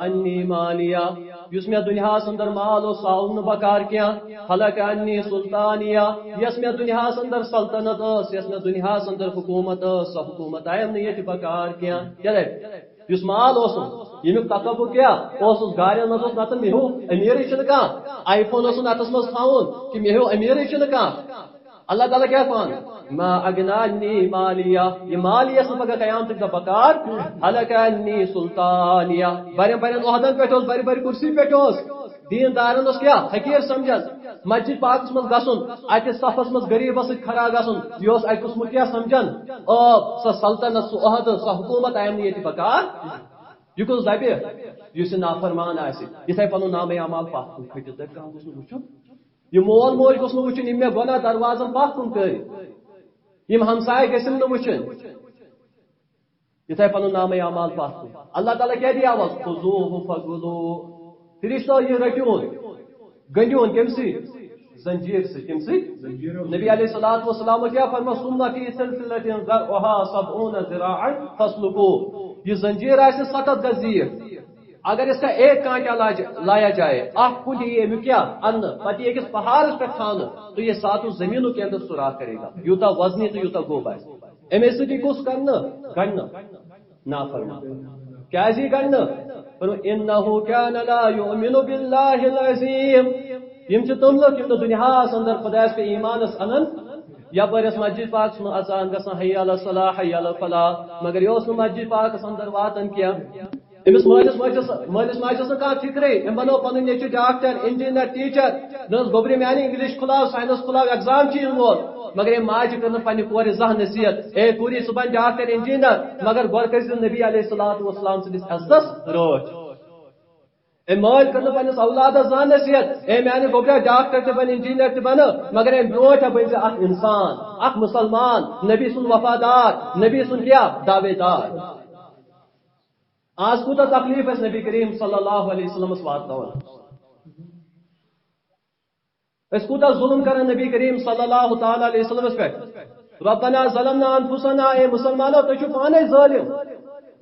انی مالیا یس میں دنیا سندر مال و ساون بکار کیا، حلق انی سلطانیا یس میں دنیا سندر سلطنت اس یس میں دنیا سندر حکومت اس حکومت آئیم نہیں یہ بکار کیا۔ کیا دے یس مال اوسو یمیک تکبو کیا اوسس گارین مز اوس نتن میہو امیر چھ نہ آئی فون اوس نتس مز تھاون کہ میہو امیر چھ نہ اللہ تعالیٰ کیا کون ما اگنانی مالیا یہ مالیہ سے مگا قیام تک بکار حلقانی سلطانیا بارے بارے عہدن پیٹھوس بارے بارے کرسی پیٹھوس۔ دین دارن اس کیا؟ حقیر سمجھن۔ مسجد پاکس مز گسن اتہ صفس مز غریب اس کھڑا گسن۔ یہ اس اکس قسم کیا سمجھن۔ او سو سلطنت سو عہد سو حکومت ایم نیتی بکار یہ کس دبہ یس نافرمان آسہ یتھے پنن نام اعمال پاک کھٹس دب کانٛہہ گوٚژھ نہٕ یہ مول موج گوس وچن یم گناہ دروازن پتھ کن کر یم ہمسائے گھن نا وچن۔ یتھے پن نام اعمال پتھ کن۔ اللہ تعالیٰ کیا دیا خزوہ فغلو فرشتو یہ رٹون گنڈون کم سی؟ زنجیر سے، کم سی؟ نبی علیہ الصلوۃ والسلام کیا فرما سنہ فی سلسلۃ ذرعها 70 ذراعا فسلکو یہ زنجیر ایسے 70 گزیر۔ اگر اس کا ایک کانٹا لایا جائے آپ کو یہ کیا ان پتی ایک اس پہاڑ پہ کھانا تو یہ ساتوں زمینوں کے اندر سوراخ کرے گا۔ یوتا وزنی تو یوتا گوبا ہے۔ ایم ایس کس کرنا گڑنا نا جی فرما کیا جی گڑنا پر انہو کان لا یؤمن باللہ العظیم۔ یم چھ تم لوگ، یم دنیا اندر خدا اس پہ ایمان اس انن۔ یا پر اس مسجد پاک سن اذان گسن حی علی الصلاح حی علی الفلاح مگر یہ اس مسجد پاک اندر واتن کیا۔ امس مالس ماجس مالس ماجس کھانا فکرے ام بنو پن نیچ ڈاکٹر انجینئر ٹیچر نس گوبر میانی انگلش کھلاو سائنس کھلاو ایگزام چی وول مگر ام ماج کر پنہ کور زہ نصیحت اے کوری صبح ڈاکٹر انجینئر مگر گور کر نبی علیہ الصلوۃ والسلام سندس عزت روچ ام ماج کر پنس اولاد زہ نصیحت اے میانی گوبر ڈاکٹر تے بن انجینئر تے بن مگر ام بروٹ بن اخ انسان اخ مسلمان نبی سن وفادار نبی سن کیا دعوے دار آج کوتا تکلیف اس نبی کریم صلی اللہ علیہ وسلم اس وات اس کوتا ظلم کرن نبی کریم صلی اللہ تعالی علیہ وسلم اس پہ۔ ربنا ظلمنا انفسنا، اے مسلمانوں، تو چھو پانے ظالم۔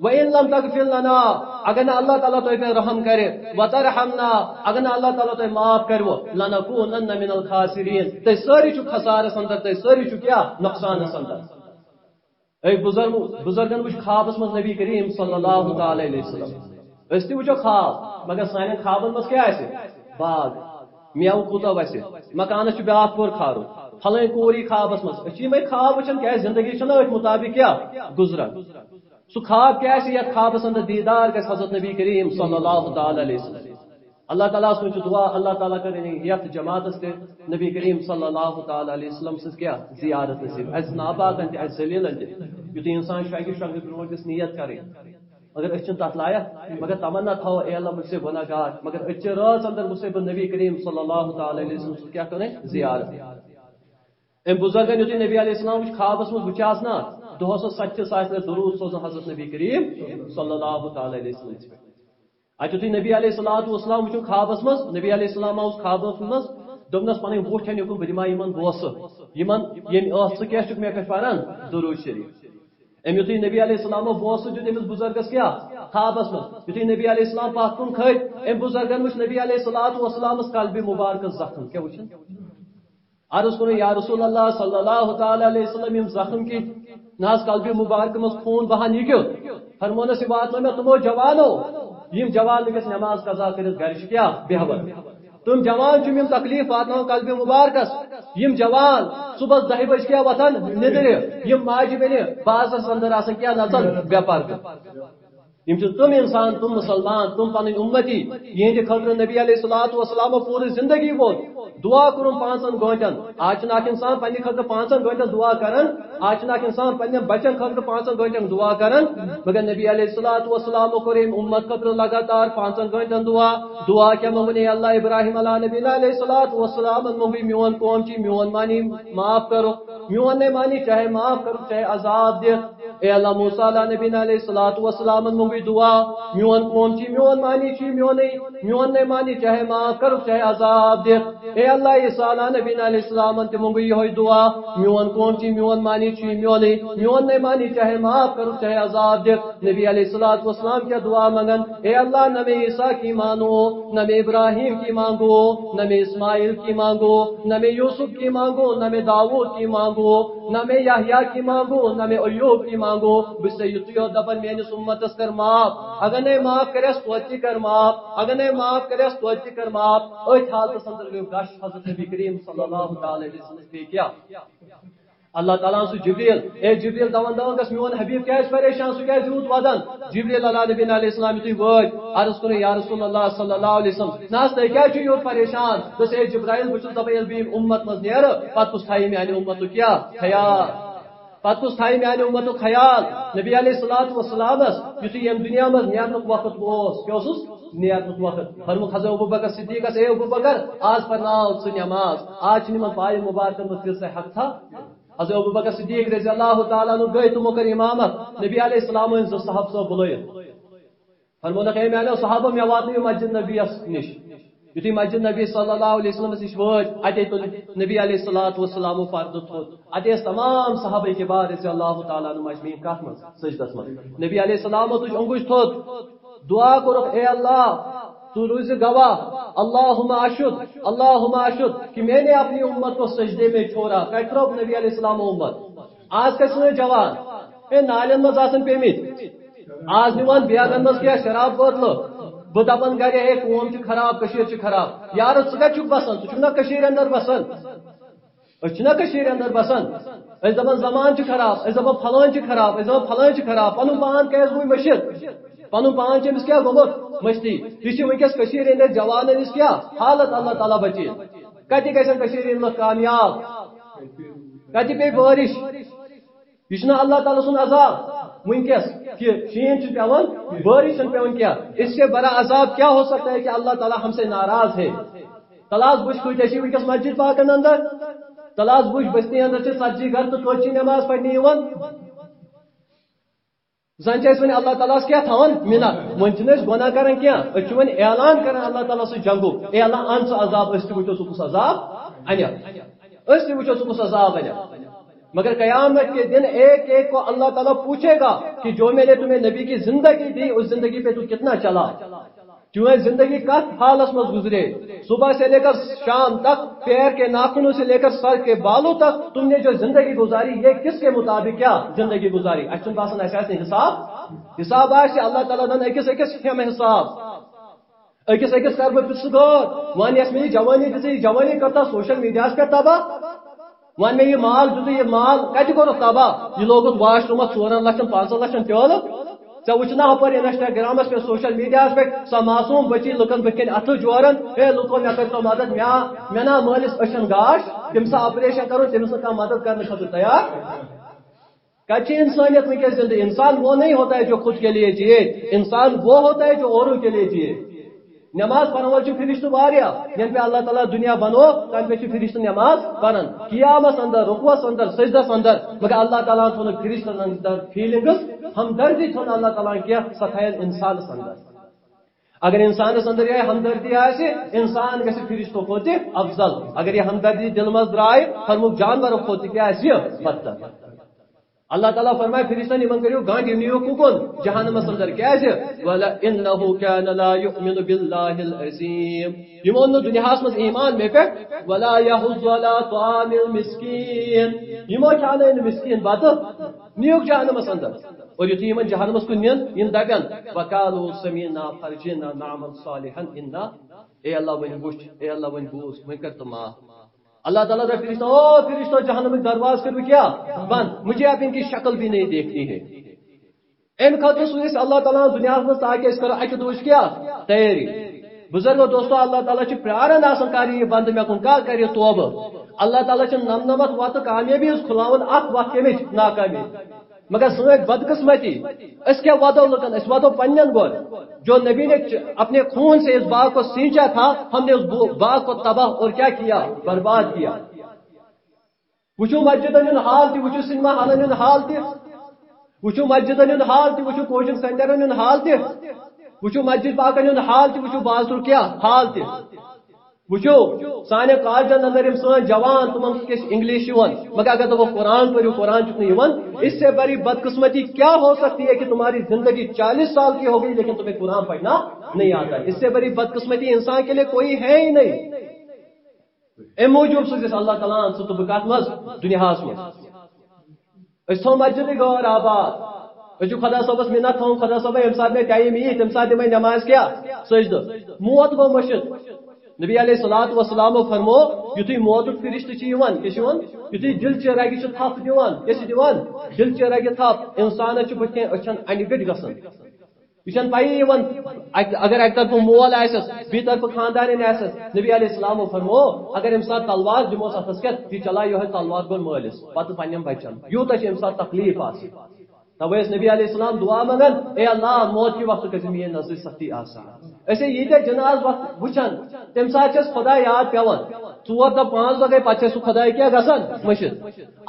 وَإِن لَمْ تَغْفِرْ لَنَا، اگر اللہ تعالیٰ تو پہ رحم کرے، وَتَرْحَمْنَا، اگر اللہ تعالیٰ تو معاف کرو، لَنَكُونَنَّ مِنَ الْخَاسِرِينَ۔ تے ساری چھو خسارہ سندر تے ساری چھو کیا؟ نقصان سندر۔ اے بزرگ بزرگن وچ خوابس مز نبی کریم صلی اللہ تعالی علیہ وسلم اس تی وچو خواب مگر سان خوابن مز کیا ہے باغ میاو کوتا ویسے مکان چھ بیاکھ پور کھارو پھلیں کوری خوابس مز اچھی میں خواب وچن کیا زندگی چھنا اس مطابق کیا گزرا سو خواب کیا ہے یا خوابس اندر دیدار کے حضرت نبی کریم صلی اللہ تعالی علیہ وسلم اللہ تعالیٰ سوچ دعا اللہ تعالیٰ کرے یت جماعت سے نبی کریم صلی اللہ تعالی علیہ وسلم سے کیا؟ زیارت نصیب۔ اس ناباک انت اس ذلیل انت یوت انسان شاگی شاگی برونٹ اس نیت کرے۔ مگر اس تات لایا، مگر تمنا تھا اے اللہ مجھ سے گناہ گار مگر اچ راز اندر مجھ سے نبی کریم صلی اللہ تعالی علیہ وسلم سے کیا کرے زیارت۔ ام بزرگن یوت نبی علیہ السلام وچ خوابس مز بچاس نا دہس سچ ساس درود سوزن حضرت نبی کریم صلی اللہ تعالی علیہ وسلم اتو تھی نبی علیہ الصلوۃ والسلام وچو خوابس مز نبی علیہ السلام اوس خوابس مز دمنس پنن بوٹھن یکم بدما یمن بوس یمن یم اس کیا چھ مے کش پران درود شریف ام یتھی نبی علیہ السلام بوس جو تمس بزرگس کیا خوابس مز یتھی نبی علیہ السلام پاک کن کھت ام بزرگن وچ نبی علیہ الصلوۃ والسلام اس قلب مبارک زخم کیا وچن عرض کرو یا رسول اللہ صلی اللہ تعالی علیہ وسلم یم زخم کی ناز قلب مبارک مز خون بہان یہ کیوں فرمانا سی بات میں تمو جوانو یم جوان گھس نماز قضا کرت گھر کیا بہوان تم جوان چم تکلیف واتن قلب مبارکس یم جوان صبح دہ بج کیا وتان ندر یم ماجہ بنی بازس اندر آسن کیا نژن بے پرد یم تم انسان، تم مسلمان، تم پن امتی یہ خطر نبی علیہ الصلوۃ والسلام پوری زندگی ووت دعا کرن پانچن گھنٹن۔ آج اخ انسان پنہ خطر پانچن گھنٹن دعا کرن۔ آج اخ انسان پنہ بچن خطر پانچن گھنٹن دعا کرن۔ مگر نبی علیہ الصلوۃ والسلام کور امت خطر لگاتار پانچن گھنٹن دعا۔ دعا کیا مبنی اللہ ابراہیم علیہ نبی علیہ الصلوۃ والسلام مبی میون قوم چی میون مانی معاف کرو۔ میون نے مانی چاہے معاف کرو، چاہے عذاب دے۔ اے اللہ موسیٰ علیہ نبی علیہ الصلوۃ والسلام منگوی دعا۔ میون قوم چی میون مانی چی میون میون نے مانی چاہے معاف کر چاہے عذاب دے۔ اے اللہ، عیسیٰ علیہ نبی علیہ السلام تے منگوی ہوئی دعا، میون قوم چی، میون مانی چی، میون میون نے مانی، چاہے معاف کر چاہے عذاب دے۔ نبی علیہ الصلوۃ والسلام کیا دعا منگن؟ اے اللہ، نبی عیسیٰ کی مانو نبی ابراہیم کی مانگو، نبی اسماعیل کی مانگو، نبی یوسف کی مانگو، نبی داؤد کی مانگو، نبی یحییٰ کی مانگو، نبی ایوب کی مانگو۔ بس یتیو دبن میانس امتس کر معاف۔ اگر نے معاف کرس توتی کر معاف۔ اگر نے معاف کرس توتی کر معاف۔ ات حالت اندر گیو گش حضرت نبی کریم صلی اللہ تعالی علیہ وسلم پہ کیا۔ اللہ تعالیٰ سو جبریل۔ اے جبریل دون دون گس میون حبیب، کیا اس پریشان سو، کیا زیوت ودن جبریل، اللہ نبی علیہ السلام تی وج۔ عرض کرو، یا رسول اللہ صلی اللہ علیہ وسلم، ناس تے، کیا چھو یوت پریشان؟ دس اے جبرائیل بچ دبیل بیم امت مز نیر پت کس تھائی میانی یعنی امت کیا؟ خیال پت کس تھائی میانی امت خیال، نبی علیہ الصلوۃ والسلام یتھی یم دنیا مز نیرنک وقت اوس کیا اوسس نیرنک وقت. فرمو حضرت ابو بکر صدیق اے ابو بکر، آج پرناو ژٕ نماز. آج نمن پائے مبارکن مز سے حق تھا؟ حضرت ابو بکر صدیق رضی اللہ تعالیٰ عنہ گئے تمو کر امامت. نبی علیہ السلام ان صحاب سو بلوئن فرمونا کہ میں صحابہ میں واتنی مسجد نبی نش. یتھی مسجد نبی صلی اللہ علیہ وسلم نش وج اتے تو نبی علیہ الصلوۃ والسلام فرض تھوت اتے تمام صحابہ کے بعد رضی اللہ تعالیٰ عنہ مجمعین کات من سجدس من نبی علیہ السلام تو انگوش تھوت دعا کرو اے اللہ تو روز گواہ اللہم اشد اللہم اشد کہ میں نے اپنی امت کو سجدے میں چھوڑا کٹرو نبی علیہ السلام امت آج کس نے جوان اے نالین مز آسن پیمت آج نوان بیاگن مز کیا شراب بوتل بہ دپن گرے اے قوم چھ خراب کشیر چھ خراب یار ژٕ کتہِ چھُکھ بسان ژٕ چھُکھ نا کشیر اندر بسان أسۍ چھِنا کشیر اندر بسان أسۍ دپان زمان چھ خراب أسۍ دپان فلان چھ خراب أسۍ دپان فلان چھ خراب پنُن پان کیٛازِ گوٚو مٔشِد پن پان چمس کیا گومت مستی یہ ونکس اندر جوانن جوان کیا حالت اللہ تعالیٰ بچی کتہ گھن لوگ کامیاب کتہ پی بارش یہ اللہ تعالیٰ سن عذاب ونکس کہ شین پیون بارش پیون کیا؟ اس سے بڑا عذاب کیا ہو سکتا ہے کہ اللہ تعالیٰ ہم سے ناراض ہے؟ تلاش بش کچھ ونکس مسجد پاکن اندر؟ تلاش بش بستی اندر سے سجی گھر تو کوچی نماز پڑھنے زن ون اللہ تعالیٰ کیا تھوان منت ون گناہ کران کی ون اعلان کران اللہ تعالیٰ سی جنگو۔ اے اللہ ان سہ عذاب، اس وچو سہ عذاب؟ انیا اس وچو سہ عذاب؟ انیا مگر قیامت کے دن ایک ایک کو اللہ تعالیٰ پوچھے گا کہ جو میں نے تمہیں نبی کی زندگی دی، اس زندگی پہ تو کتنا چلا؟ کیوں زندگی کت حالت میں گزرے؟ صبح سے لے کر شام تک، پیر کے ناخنوں سے لے کر سر کے بالوں تک تم نے جو زندگی گزاری، یہ کس کے مطابق کیا زندگی گزاری؟ اچھا باسن ایسے حساب؟ حساب آئے اللہ تعالیٰ دن اکس اکس ہم حساب۔ اکس اکس کر بہ پس غور ون میں جوانی دے جوانی کرتا، سوشل میڈیا پہ تباہ ون میں یہ مال دیت یہ مال کتہ کور تباہ؟ یہ لوگت واش رومس ژورن لچھن پانچن لچھن تیل ژے وچنا ہپر انسٹاگرامس پہ سوشل میڈیا پہ سو معصوم بچی لکن بکن اتھ جورن۔ اے لکو، مے کر تو مدد میا مے نا مالس اشن گاش تم سا آپریشن کرو تم سا مدد کرنے خاطر تیار۔ کچی انسانیت میں کیسے زندگی؟ انسان وہ نہیں ہوتا ہے جو خود کے لیے جیے انسان وہ ہوتا ہے جو اوروں کے لیے جیے نماز پڑھن وول فرشتہ واریاہ۔ ین پہ اللہ تعالیٰ دنیا بنو تم پہ فرشتہ نماز پڑھن۔ قیامس اندر رکوس اندر، سجدس اندر۔ مگر اللہ تعالیٰ تھون فرشتن اندر فیلنگس ہمدردی تھون اللہ تعالیٰ کیا؟ ستھین انسان اندر۔ اگر انسان اندر یہ ہمدردی آسے، انسان گھس فرشتوں کھوتہ افضل۔ اگر یہ ہمدردی دل مز درائے فرموک جانوروں کھوتہ کیا بدتر۔ اللہ تعالیٰ فرمائے فرشتن یمن کریو گانڈ نیو ککن جہنمس اندر کیازِ ولا انه كان لا يؤمن بالله العظيم یمن نو دنیاہس مز ایمان مے پہ ولا يحض ولا طعام المسكين۔ یمو کھانے مسکین بات؟ نیوک جہنمس اندر۔ اور یتھ یمن جہنمس کن نین ین دگن وقالوا سمعنا فرجنا نعمل صالحا انا۔ اے اللہ ون وچ اے اللہ ون بوس ون کر تما اللہ تعالیٰ کا فرشتہ او فرشتہ، جہنم درواز کر کیا؟ بند۔ مجھے اب ان کی شکل بھی نہیں دیکھنی ہے۔ ام خاطر سوز اللہ تعالیٰ دنیا مز تاکہ اس کرو اکہ دوش کیا۔ تیاری بزرگو، دوستو، اللہ تعالیٰ پیاران آسان کر یہ بند مے کن کا کری توبہ۔ اللہ تعالیٰ نمنمت وت کامیابی کھلاون، اک وقت کمچ ناکامی۔ مگر سن بدقسمتی، اس کیا وعدو لکن اس وعدو پنین گور جو نبی نے اپنے خون سے اس باغ کو سینچا تھا، ہم نے اس باغ کو تباہ اور کیا کیا؟ برباد کیا۔ وچو مسجد حال تھی وچو سنیما ہال حال تھی۔ وچو مسجدن ہند حال تہ وچو کوچنگ سینٹرن ہند حال تہ وچو مسجد پاکن ہند حال تہ وچو بازر کیا؟ حال تہ وچو سانہ کالجن اندر یم سن جوان تمن کس انگلش یون مگر اگر تو قرآن پڑھو قرآن چک یون اس سے بڑی بدقسمتی کیا ہو سکتی ہے کہ تمہاری زندگی چالیس سال کی ہو گئی لیکن تمہیں قرآن پڑھنا نہیں آتا؟ اس سے بڑی بدقسمتی انسان کے لیے کوئی ہے ہی نہیں۔ ام موجود سوزس اللہ تعالیٰ سہ تو مز، دنیا مز۔ تھو مسجد غور آباد أسۍ خدا صٲبس مِنت تھاوُن خدا صٲبا ییٚمہِ ساتہٕ مےٚ ٹایم یی تَمہِ ساتہٕ نماز کیٛاہ سجدٕ موت گوٚو مٔشِد نبی علیہ الصلوۃ والسلام فرمو یُتھُے موتُک فرشتہٕ چھُ یِوان کیٛاہ چھُ یِوان یُتھُے دِلچہِ رگہِ چھُ تھپھ دِوان کیٛاہ چھُ دِوان دِلچہِ رگہِ تھپھ اِنسانس چھُ بٕتھِ کَنۍ أچھن اَنہِ گٔٹۍ گژھان یہ چھن پی یوان اگر اکہ طرف مول آسس بی طرف خاندارن آسس نبی علیہ السلام فرمو، اگر ام سات تلوار دموس اتس کت یہ چلا یہ تلوار گون مالس پتہ پنن بچن یوتہ ام سات تکلیف آس۔ توے نبی علیہ السلام دعا منگن اے اللہ موت کی وقت گژھِ میٲنۍ نظر سختی آسان أسے ییٖتیٛاہ جناز وقت وٕچھان تمہِ ساتہٕ چھس خدا یاد پیوان ژور دۄہ پانٛژھ دۄہ گٔے پتہٕ چھِ سُہ خداے کیٛاہ گژھان مٔشِد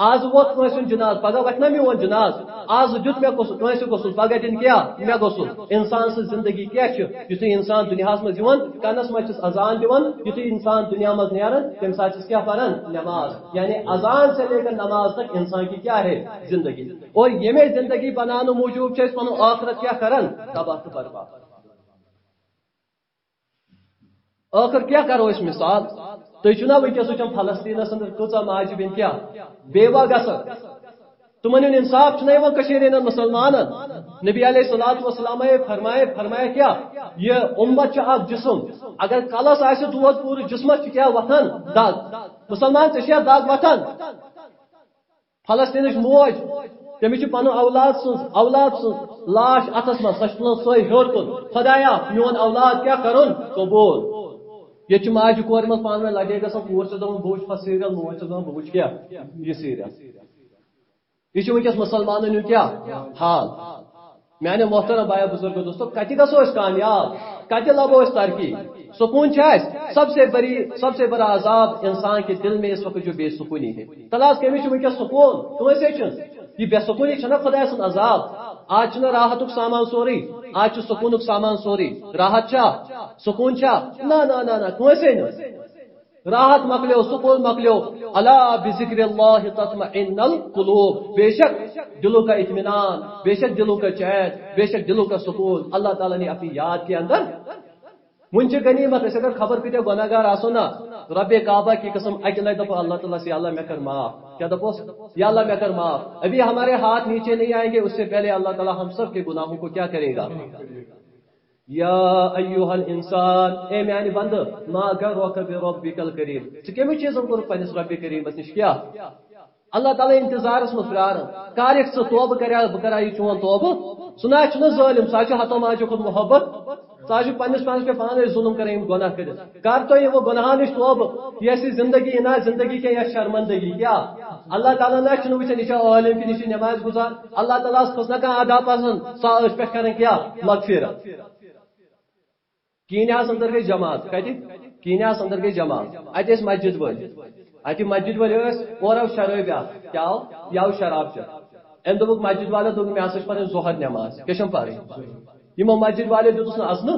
آز ووت کٲنٛسہِ ہُنٛد جناز پگاہ وتھِ نا میون جناز آز دیُت مےٚ غسل کٲنٛسہِ غسل پگاہ دِن کیٛاہ مےٚ غسل انسان سٕنٛز زندگی کیٛاہ چھِ یُتھُے انسان دُنیاہس منٛز یِوان کنس منٛز چھِس اذان دِوان یُتھُے انسان دنیا منٛز نیران تمہِ ساتہٕ چھِس کیٛاہ پران نماز یعنی اذان سے لے کر نماز تک زندگی اور ییٚمے زندگی بناونہٕ موٗجوٗب چھِ أسۍ پنُن تباہ تہٕ برباد آخر کیا کرو اس مثال؟ تھی چھنا ونکس وچان فلسطینس اندر کۭژاہ ماجہِ بیٚنہِ کیٛاہ بیوا گژھان تمن ہُنٛد انصاف چھُنہ یِوان کٔشیٖرِ ہٕنٛدٮ۪ن مسلمانن نبی علیہ الصلوۃ والسلام فرمائے فرمایا کیا؟ یہ امت چھُ اکھ جسم. اگر کلس آسہِ دود پوٗرٕ جسمس چھِ کیٛاہ وتھان دگ مسلمان ژےٚ چھےٚ دگ وتھان فلسطینٕچ موج. تٔمِس چھِ پنُن اولاد سٕنٛز اولاد سٕنٛز لاش اتھس منٛز سۄ چھِ تُلان سۄے ہیوٚر کُن خدایا میون اولاد کیٛاہ کرُن قبوٗل یہ ماجہ کور من پان ون لڑے گا کور سے دپان بہ وچھ سیریل موج سے دپان بہ کیا یہ سیریل یہ ونکس مسلمان کیا حال میانہ محترم بایا بزرگ دوستو کت گھو کامیاب کت لبو اس ترقی سکون سب سے بڑی سب سے بڑا عذاب انسان کے دل میں اس وقت جو بے سکونی ہے تلاش کمس ونکس سکون کنسے یہ بے سکونی چھ خدا سن عذاب؟ آج چھ راحت سامان سوری، آج سکون سامان سوری۔ راحت چا سکون چا نا نا نا نا کنسے نا راحت مکلیو سکون مکلیو اللہ بذکر اللہ تطمئن القلوب۔ بے شک دلوں کا اطمینان، بے شک دلوں کا چین، بے شک دلوں کا سکون۔ اللہ تعالیٰ نے اپنی یاد کے اندر ون غنیمت اس اگر خبر کتیا گناہ گار آسو نا رب کعبہ کی قسم اکہ لائے دفعہ اللہ تعالیٰ سے اللہ میں کر معاف کیا دپوس یا اللہ میں کر معاف ابھی ہمارے ہاتھ نیچے نہیں آئیں گے اس سے پہلے اللہ تعالیٰ ہم سب کے گناہوں کو کیا کرے گا یا ایوہ الانسان اے میانی بند ما گروک بربک الکریم تو کمی چیزوں کو پنس رب کریم بس نش کیا اللہ تعالیٰ انتظار اس مسرار کاریک سو توب کریا یہ چون توب سنا چھنا ظالم ساچ ہتو ماجو خود محبت۔ ساچ پنس پانس پہ پانے ظلم کریں گناہ کر کر تو وہ گناہ نش توب یہ زندگی نہ زندگی کے یا شرمندگی۔ کیا؟ اللہ تعالیٰ نہ چھنو وچھن نشا عالم کی نشی نماز گزار۔ اللہ تعالیٰ اس کھسنا کا آدھا پسند۔ سا اس پہ کریں کیا؟ مغفرت کینیاس اندر گئی جماعت۔ کتہ کینیاس اندر گئی جماعت۔ ات مسجد ول ات مسجد ول اور آو شراب کیا آو یہ آو شراب چھ ام دوک مسجد والے دوک میں آسش پر ظہر نماز کشم پارے یمو مسجد والے دتس نا اسن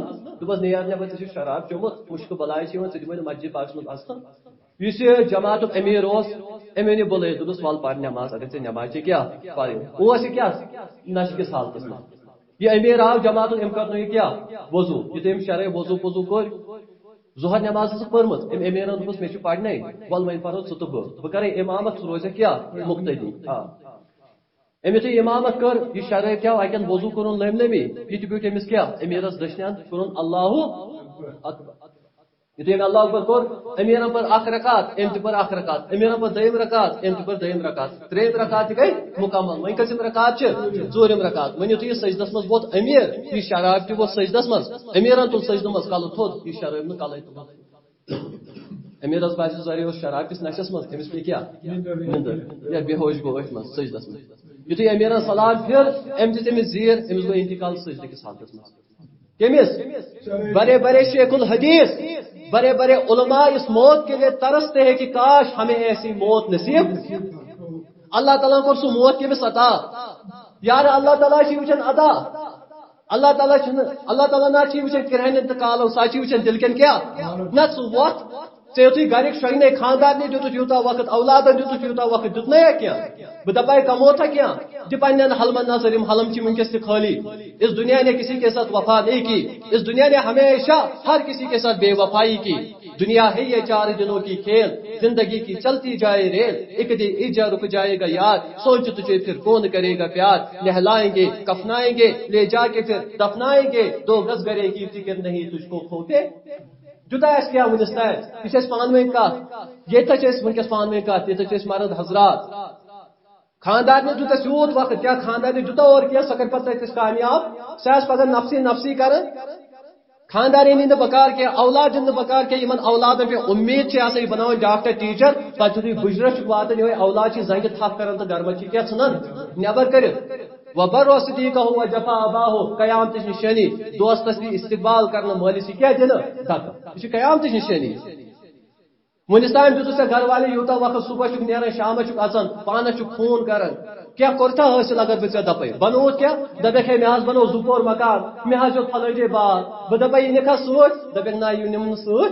دبس نیار نبر ژے شراب چومت مشک بلاے چھ ون ژے مسجد پاکس من اسن یس جماعت امیر اوس امین بلے دبس وال پار نماز اگر ژے نماز چھ کیا پارے اوس کیا نش کس حالتس منٛز یہ امیر آو جماعت ام کر کیا وضو یہ تم شرح وضو وضو کور ظہر نماز سے پرمت ام امیر دوس مے پڑھنے ول وین پرو ژٕ تہٕ بہٕ بہٕ کرے امامت ژٕ روزے کیا، مقتدی۔ آ۔ أمۍ یُتھُے امامت کٔر، یہِ شرح کیا اکن وضو کوٚرُن لٔمۍ لٔمی۔ یہِ تہِ بیوٗٹھ أمِس کیٛاہ امیرس دٔچھنہِ کوٚرُن اللہ اکبر۔ یتھے اللہ اکبر کور امیرن پر اخ رکعت ام تہ پر اخ رکعت. امیرن پر دیم رکعت ام تہ پر دیم رکعت. تریم رکعت گئی؟ مکمل. وۄنۍ کٔژِم رکعت چھ؟ ژوٗرِم رکعت. وۄنۍ یُتھُے یہِ سجدس منٛز ووت امیر. یہِ شراب تہِ ووت سجدس منٛز امیرن تُل سجدٕ منٛز کلہٕ تھوٚد. یہِ شرٲبۍ نہٕ کلے تُلُن امیرس باسہِ زورے اوس شراب کِس نشس منٛز أمِس پے کیٛاہ نِندٕر یا بے ہوش گوٚو أتھۍ منٛز سجدس منٛز یُتھُے امیرن سلام پھِر أمۍ دِژ أمِس زیٖر أمِس گوٚو انتقال سجدٕ کِس حالتس منٛز کمس بڑے بڑے شیخ الحدیث، بڑے بڑے علماء اس موت کے لیے ترستے ہیں کہ کاش ہمیں ایسی موت نصیب۔ اللہ تعالیٰ کو سو موت کے بھی ستا۔ یار اللہ تعالیٰ وچن ادا۔ اللہ تعالیٰ اللہ تعالیٰ نا وچن کرہن تو کالو سا وچن دل کن کیا۔ نہ سو وقت ژے گرک شۄنگنے خاندارنہِ دیُتُتھ یوٗتاہ وقت اولادن دیُتُتھ یوٗتاہ وقت دیُتنَے کینٛہہ بہٕ دپاے کموتھا کینٛہہ دِ جی پنٛنٮ۪ن حلمن نظر یِم حلم چھِ وٕنکٮ۪س تہِ خٲلی اس دنیا نے کسی کے ساتھ وفا نہیں کی۔ اس دنیا نے ہمیشہ ہر کسی کے ساتھ بے وفائی کی۔ دنیا ہے یہ چار دنوں کی کھیل۔ زندگی کی چلتی جائے ریل۔ ایک دن ایجا رک جائے گا یار۔ سوچ تجھے پھر کون کرے گا پیار۔ نہلائیں گے، کفنائیں گے، لے جا کے پھر دفنائیں گے۔ دو گز گرے کی فکر نہیں تجھ کو کھوتے۔ جدا اس کیا ونس تہ یہ پان ون کت یہ ونکس پان ون کت یہ مرد حضرات۔ خاندار نے دیتا سیوت وقت کیا خاندار نے دیتا اور کیا، سکر پتہ تس کامیاب۔ سہ پتہ نفسی نفسی کر۔ خاندار نند بکار کے اولاد جن بکار کے یمن اولاد پہ امید سے آسا بناو ڈاکٹر ٹیچر۔ پہ پتہ گجرت واتن یہ اولاد زنگ تھپ کران تو گرم کیا ژھنان نبر کر و وبر صدیقہ ہو جفا اباہ قیامت نشانی دوست دی استقبال کرنا مالی سی کیا دن تک یہ قیامت نشانی ونس تام دیت گھر والے یوتا وقت صبح چھ نیران شام چھ اچان پانس چھ خون کران کیا کرتا حاصل اگر بہ دپے بنو کیا؟ دپک ہے مے بنو زپور مکان. مے حظ پھلے بال بہ دپے یہ نکھا سوچ. دپک نا یہ نمن سوچ.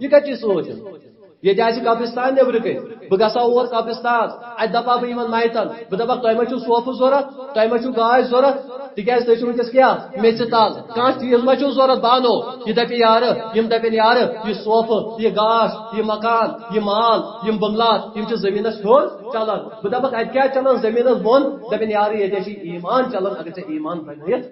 یہ کچھ سوچ یہ آج قبرستان نبر کن بہ گا اور قبرستان ات دپا بہ مائتن بہ دپا تہ ما صوفہ ضرورت تہ ما گائے گاش ضرورت تکیاز تھی ونکس کیا میچ تل کان چیز ما ضرورت بانو یہ دپ یار یم دپن یار یہ صوفہ یہ گاش یہ مکان یہ مال یم بنگلات یم زمینس ہور چلان بہ دپک ات کیا چلان زمینس بون دپن یار یہ ایمان چلان اگر ژے ایمان بنیت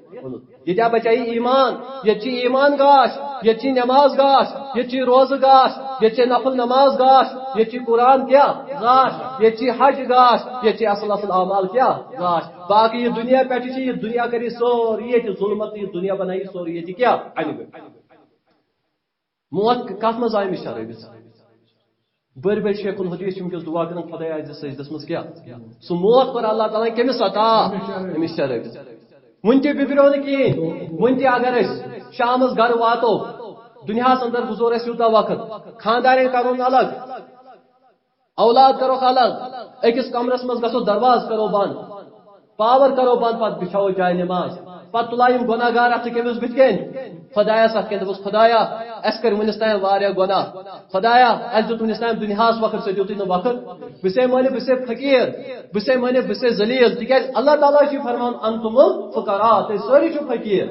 یہ بچائی؟ ایمان۔ یہ ایمان گاش، یہ نماز گاش، یہ روز گاش، یہ نفل نماز گاش، یہ قرآن کیا؟ گاش۔ یہ حج گاش، یہ اصل اصل اعمال کیا؟ گاش۔ باقی یہ دنیا پہ یہ دنیا کری سور یہ ظلمت، یہ دنیا بنائی سور یہ کیا؟ موت کت مز آئی مشار بڑ بڑ شیخ الحدیث ونکس دعا کران خدا آج سجدس مز کیا سو موت پر اللہ تعالیٰ کمس عطا امس شرٲبِس ون تہ بگڑو نا کہین ون تہ اگر أسۍ شام گھر واتو دنیا اندر گزور اس یوتا وقت خاندار کرون الگ اولاد کرو الگ اکس کمرس مز گسو درواز کرو بند پاور کرو بند پت بچھاو جائے نماز پتہ تلائم گناہ گار اتھ کمس بت کن خدایا سات کن دس خدایا اس کر ونس تام واریا گناہ خدایا اس دت ونس تام دنیا وقت سے دیوتی نو وقت بسے مانے بسے فقیر بسے مانے بسے ذلیل تکیاز اللہ تعالی چھ فرمان انتم الفقراء تے سوری چھ فقیر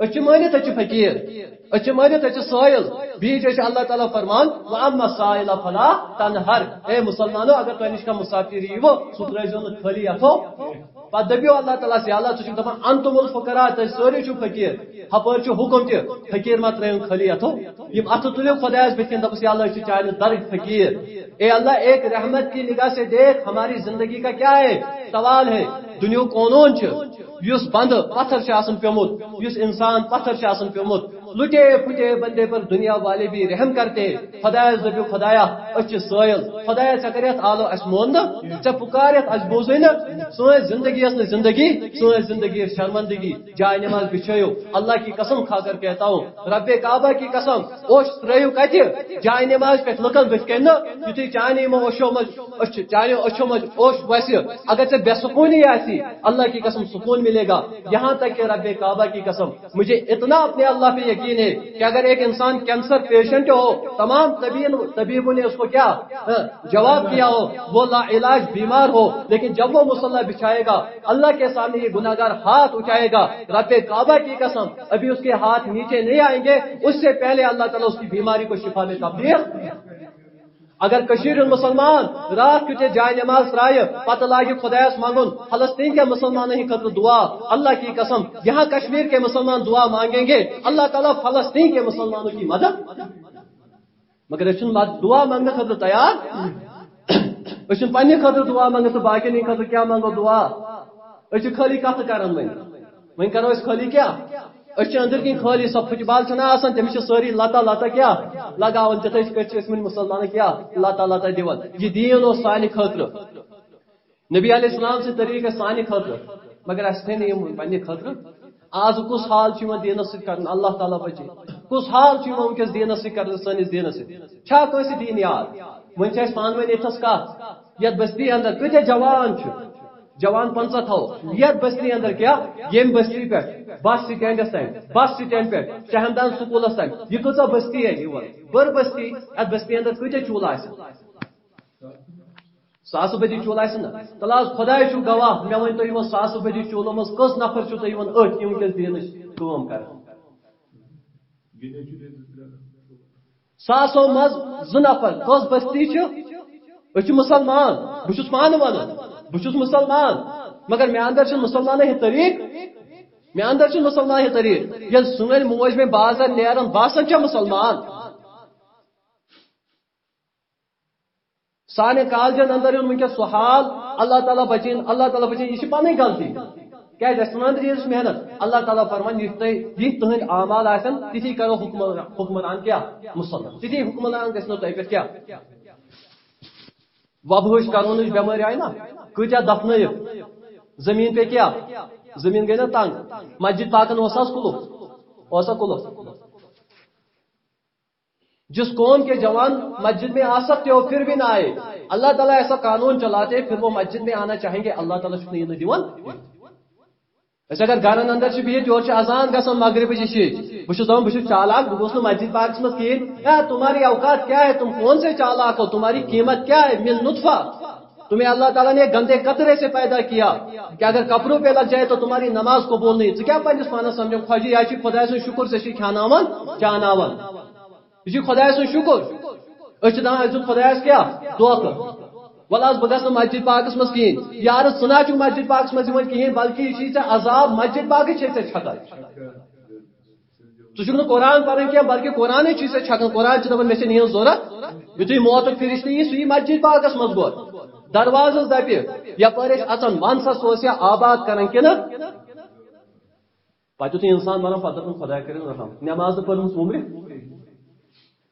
اچھ مانے تے چھ فقیر اچھ مانے تے سائل بیچ اچھ اللہ تعالی فرمان واما سائل فلا تنہر اے مسلمانو اگر تو نش مسافر یو سترے جون خالی اتھو پتہ دبیو اللہ تعالیٰ سے اللہ ٹھیک دپان انتم الفقراء تہ سوری چھو فقیر ہپر چھو حکم تہ فقیر ما ترین خلی اتھو یم اتھ تلیو خدایس بتکن دپس اللہ چھ چاہے در فقیر اے اللہ، ایک رحمت کی نگاہ سے دیکھ ہماری زندگی کا کیا ہے؟ سوال ہے، دنیا قانون چھ؟ یس بند پتھر چھ آسن پیومت یس انسان پتھر چھ آسن پیومت لٹے پھٹے بندے پر دنیا والے بھی رحم کرتے۔ خدایا دبیو خدایا اچھ سوئل خدایا ژے کریت آلو اس مون ژے پکاریت اس بوزے نا، سوئے زندگی اس زندگی، سوئے زندگی شرمندگی۔ جائے نماز بچھو اللہ کی قسم کھا کر کہتا ہوں، رب کعبہ کی قسم، اوش تریو کت جائے نماز پہ لکن بت کن یتھی چانے مو اوشو مج چانے اوشو مج اوش ویسے اگر ژے بے سکونی آسی اللہ کی قسم سکون ملے گا۔ یہاں تک کہ رب کعبہ کی قسم، مجھے اتنا اپنے اللہ پہ یقین جی یقین ہے کہ اگر ایک انسان کینسر پیشنٹ ہو، تمام طبیبوں نے اس کو کیا ہاں، جواب کیا ہو، وہ لا علاج بیمار ہو، لیکن جب وہ مسلح بچھائے گا، اللہ کے سامنے یہ گناگار ہاتھ اٹھائے گا، رب کعبہ کی قسم، ابھی اس کے ہاتھ نیچے نہیں آئیں گے، اس سے پہلے اللہ تعالیٰ اس کی بیماری کو شفا میں تبدیل اگر کشیر مسلمان رات کتے جائے نماز رائے، پتہ لاگی خدایس مانگن، فلسطین کے مسلمان ہی خطر دعا، اللہ کی قسم، یہاں کشمیر کے مسلمان دعا مانگیں گے، اللہ تعالیٰ فلسطین کے مسلمانوں کی مدد مگر اچھن دعا مانگنے خطر تیار؟ اچھن پنہ خطر دعا مانگنے تو باقی نہیں خطر کیا مانگو دعا؟ اچھ خالی کت کرن وین کرو اس خالی کیا؟ اچھ اندر کن خالی سب فٹ بال چھنا آسان تمس ساری لتا لتا کیا؟ لگاون تتھ کچھ اسمن مسلمان کیا؟ لتا لتا دیوان یہ دین او سانی خاطر نبی علیہ السلام سے طریقہ سانی خاطر مگر اس نے نہیں پنی خاطر آز کس حال چھ من دینس ست کرن اللہ تعالی بچے۔ کس حال چھ من کس دینس ست کرن سنس دینس ست چھا کس دین یاد؟ ون چھ پان ون اتھس کات یت بستی اندر۔ کتے جوان چھ جوان پنچہ تھو یت بستی اندر کیا؟ یم بستی پہ۔ بس سٹینڈس تین بس سٹینڈ پہ۔ شہمدان سکولس تین یہ کچھ بستی ہے جی بر بستی۔ ات بستی اندر کتنے چولہ آ ساس بدی چول آس نا؟ تل خدا گواہ۔ مے ون تو ساس بدی چولو مز کس نفر چھو تھی ات ونکس دینچ کام کر ساسو مز ز نفر کس بستی مسلمان۔ بہس مان ون بہس مسلمان، مگر مے اندر چھ مسلمان یہ طریق مے اندر چھ مسلمان یہ طریق۔ یل سن موج میں بازر نیرن باسن چھ مسلمان۔ سانے کالجن اندر ونکس سہ حال اللہ تعالیٰ بچین، اللہ تعالیٰ بچین، یہ پن غلطی کیا سنان چیز محنت؟ اللہ تعالیٰ فرمان، یہ تہند اعمال آسن تھی کرو حکمران کیا؟ مسلمان۔ تھی حکمران گھنو تہ پہ کیا؟ وبہش کرون بیماری آئی نا کتیا دفن زمین پہ کیا زمین گئی نا تنگ مسجد پاکن کلو اوسا کلف جس قوم کے جوان مسجد میں آ سکتے ہو پھر بھی نہ آئے اللہ تعالیٰ ایسا قانون چلاتے پھر وہ مسجد میں آنا چاہیں گے اللہ تعالیٰ یہ دیوان اگر گھرن اندر بہت یور اذان گھن مغرب بہت دپان بہت چالاک بہ گوس مسجد پاکس مز کہین تمہاری اوقات کیا ہے تم کون سے چالاک ہو تمہاری قیمت کیا ہے مل نطفہ تمہیں اللہ تعالیٰ نے گندے قطرے سے پیدا کیا کہ اگر کپڑوں پہ لگ جائے تو تمہاری نماز قبول نہیں کیا پنس پانس سمجھو خوجی یہ خدا سن شکر سے کھانا چانا یہ خدا سن شکر اس دپان خدا کیا دھوکہ ول آج بہ مسجد پاکس مز کہین یار ثنا چھ مسجد پاکس مز کہین بلکہ یہ ژے عذاب مسجد پاک ژے چھکان ژٕ قرآن پران کی بلکہ قرآن ژے چھکان قرآن دپان مے نہٕ ضرورت یتھے موت فرشتہ یہ سُہ مسجد پاکس مز گوٚو دروازس دپہِ یپٲرۍ ٲسۍ اژان ون سا سُہ آباد کران کنہٕ پتہٕ یُتھُے انسان مران پتہٕ دپان خدا کٔرِن رحم نماز پٔرمٕژ عمرِ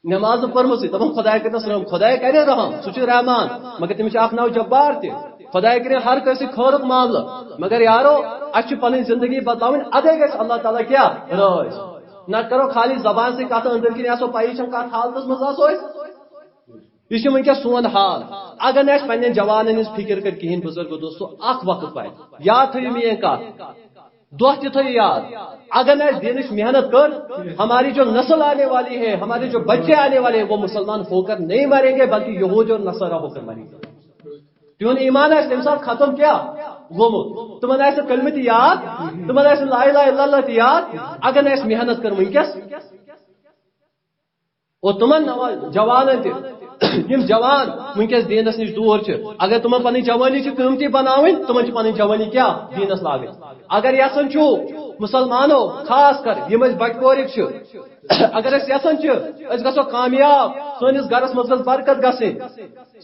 نماز پرمس دپان خدا کرنس رحم خدا کر رحم سہ رحمان، مگر تمس اخ نو جبار تہ خدا کر ہر کس خورک معاملہ مگر یارو، اچھ پن زندگی بدلاون ادے گھس اللہ تعالیٰ کیا؟ راز نہ کرو خالی زبان سے کت اندر کن آسو پی چم کت حالتس مز آسو یہ ونکس سون حال۔ اگر نہ پنن جوانن ہز فکر کر کہین بزرگ دوستو اخ وقت پائے یاد تھو میری کت دہ تہ یاد، اگر نہ دینش محنت کر، ہماری جو نسل آنے والی ہے، ہمارے جو بچے آنے والے ہیں، وہ مسلمان ہو کر نہیں مریں گے، بلکہ یہود اور نصرہ ہو کر مریں گے۔ تیون ایمان ہے تم ساتھ ختم کیا؟ گومت تمہن ایسے کلمت یاد تمہن ایسے لا الہ الا اللہ یاد، اگر نہ محنت کر ونکس اور تمہن جوان یم جوان ونکس دینس نش دور اگر تمن پنی جوانی قیمتی بناوین تمہیں پن جوانی کیا دینس لاگن اگر یسن چھو مسلمانو، خاص کر یم بچ اگر اس یسن اس گسو کامیاب سنس گرس مز برکت گسن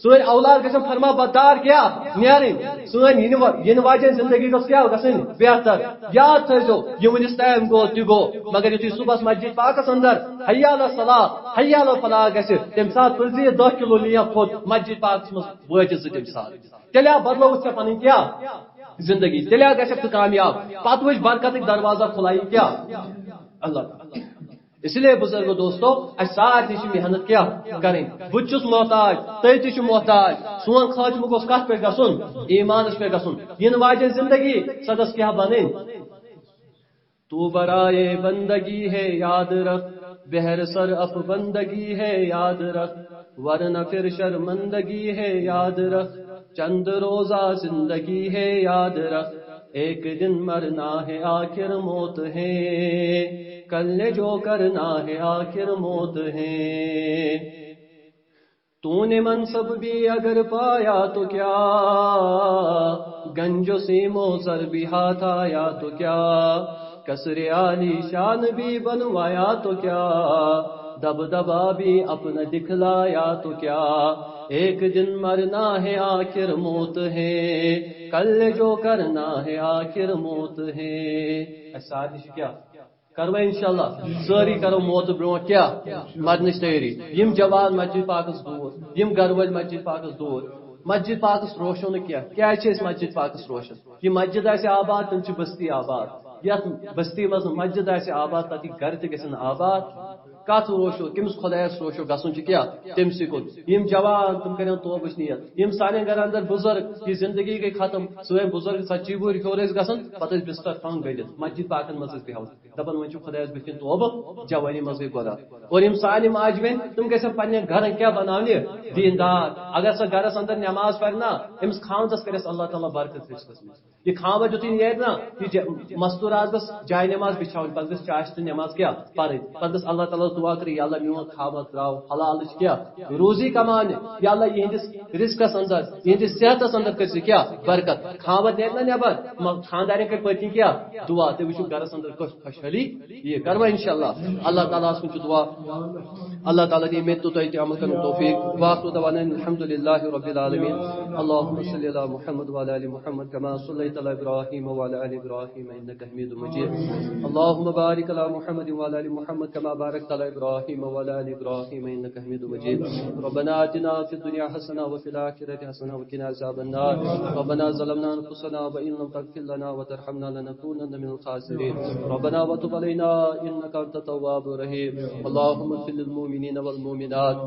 سن اولاد گھن فرما بدار کیا نیرن سن ین واجن زندگی گس کیا گسن بہتر۔ یاد تھو یہ ونس ٹائم گو تہ گو مگر یتھ صبح مسجد پاکس اندر حیال صلاح حیال فلاح گس تم سات تلزی دہ کلو لیا کھوت مسجد پاکس مز وچ تم سات تیلیا بدلو ژے پن کیا زندگی تیلیا گھک کامیاب پتہ وچ برکت دروازہ کھلائی، کیا؟ اللہ اس لیے بزرگ دوستو، اس ساتھ محنت کیا، کریں۔ بچس محتاج تھی تھی محتاج سون خاتم گوس کت پہ گسن ایمانس پہ گسن ین واجن زندگی سدس کیا بنیں تو برائے بندگی ہے، یاد رکھ۔ بہر سر اپ بندگی ہے، یاد رکھ۔ ورنہ پھر شرمندگی ہے، یاد رکھ۔ چند روزہ زندگی ہے یاد رکھ۔ ایک دن مرنا ہے، آخر موت ہے۔ کل جو کرنا ہے، آخر موت ہے۔ تو نے منصب بھی اگر پایا تو کیا؟ گنجو سیمو سر بھی ہاتھ آیا تو کیا؟ کسر عالی شان بھی بنوایا تو کیا؟ دب دبا بھی اپنا دکھلایا تو کیا؟ ایک دن مرنا ہے آخر موت ہے۔ کل جو کرنا ہے آخر موت ہے۔ ایسا کیا؟ کرو انشاءاللہ۔ ساری کرو موت برو۔ کیا؟ مرنچ تیاری یم جوان مسجد پاکس دور یم گھر ول مسجد پاکس دور۔ مسجد پاکس روشن کیا؟ کیا مسجد پاکس روشن؟ یہ مسجد آسہ آباد تم بستی آباد۔ یت بستی مز مسجد آسہ آباد تک گھر تہ گھن آباد۔ کت روشو کمس خدایس روشو گسن کیا تم سکن یم جوان تم کرن توبش نیت یم سانن گھر اندر بزرگ یہ زندگی گئی ختم سوئے بزرگ سچی بور کھور اس گسن پتہ بستر فنگ گلت مسجد پاکن مز بیہو دپن ون خدایس بتن توب جوانی مز گئی گدا اور یم سانی ماجوین تم گسن پنن گھر کیا بناونی دیندار اگر سا گھرس اندر نماز پڑھنا امس خاندس کرس اللہ تعالی برکت رزقس میں یہ خاند یتھی نیرِ نا یہ مستورات گس جائے نماز بچھاؤن پتہ گس چاشت نماز کیا پڑھن پتہ اللہ تعالی دعا کر یا اللہ میون خواب تراو حلال کیا؟ روزی کمان یا اللہ یہندس رزقس اندر یہندس صحتس اندر کر کیا؟ برکت۔ خواب نیرِ نا نبر خاندار کر پتہ کیا؟ دعا تے وچھو گھرس اندر خوشحالی یہ کروا انشاءاللہ۔ اللہ تعالی اس کو دعا، اللہ تعالی دی میں تو تو عمل کرنے توفیق، واخر دعوانا الحمدللہ رب العالمین۔ اللهم صل على محمد وعلى ال محمد كما صليت على ابراهيم وعلى ال ابراهيم انك حميد مجيد اللهم بارك على محمد وعلى ال محمد كما باركت على ابراهيم وعلى ال ابراهيم انك حميد مجيد. ربنا اتنا في الدنيا حسنه وفي الاخره حسنه وقنا عذاب النار. ربنا ظلمنا انفسنا وان لم تغفر لنا وترحمنا لنكونن من الخاسرين. ربنا وتب علينا انك انت التواب الرحيم. اللهم اغفر للمؤمنين والمؤمنات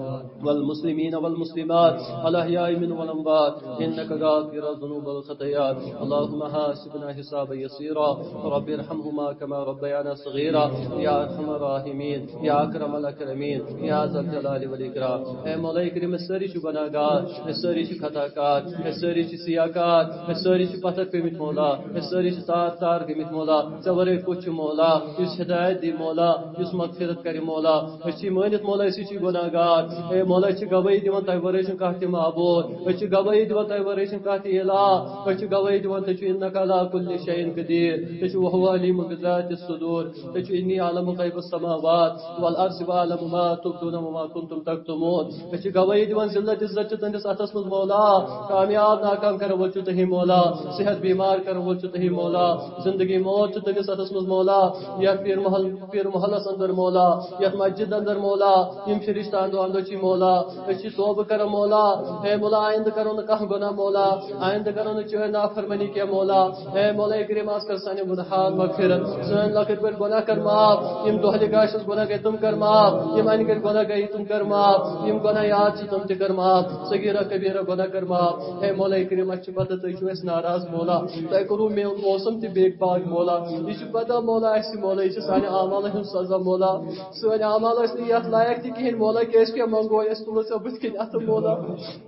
والمسلمين والمسلمات الاحياء من والاموات انك غافر الذنوب والخطايا اللهم حاسبنا حسابا يسيرا. رب ارحمهما كما ربيانا صغيرا. يا ارحم الراحمين. يا اكرم الاكرمين يا ذا الجلال والاكرام اے مولا کریم ساری چھ گناہگار اے ساری چھ خطا کار ساری چھ سیاکار اے ساری چھ پتھر پیمت مولا اے ساری چھ تار تار گمت مولا ژورے کچھ مولا یس ہدایت دی مولا یس مغفرت کری مولا اچھی مانت مولا اسی چھ گناہگار اے مولا چھ گواہی دیوان تہ ورے چھ کہتی معبود اچھی گواہی دیوان تہ ورے چھ کہتی الہ اچھی گواہی دیوان تہ چھ انک علی کل شیء قدیر تہ وهو علیم بذات الصدور تہ انی عالم غیب السماوات و والارض وعلم ما تبدون وما كنتم تكتمون. تہ گواہی دیوان ذلت عزت تندس اتس مز مولا کامیاب ناکام کر ول چھ تہ مولا صحت بیمار کر ول چھ تہ مولا زندگی موت چھ تندس اتس مز مولا یا پیر محل پیر محلس اندر مولا یا مسجد اندر مولا یم فرشتان دو اندر چھ مولا اچھی توبہ کر مولا اے مولا آئند کرو نہ کہاں گناہ مولا آئند کرو نہ چوہ نافرمانی کیا مولا اے مولا کریم آس کر سانی گناہات مغفرت سن لکت پر گناہ کر معاف یم دوہلی گاشس گناہ گئی تم کر معاف یم آئین کر گناہ گئی تم کر معاف یم گناہ یاد چھ تم تے کر معاف، صغیرہ کبیرہ گناہ کر معاف۔ اے مولا کریم اچھ پتہ تے چھو اس ناراض مولا تے کرو میں موسم تے بیک باغ مولا۔ یہ چھ پتہ مولا، اس مولا یہ چھ سانی اعمال ہن سزا مولا۔ سانی اعمال اس یت لائق تی کہن مولا کیس کہ منگو، اس تو سے بت کن ات مولا۔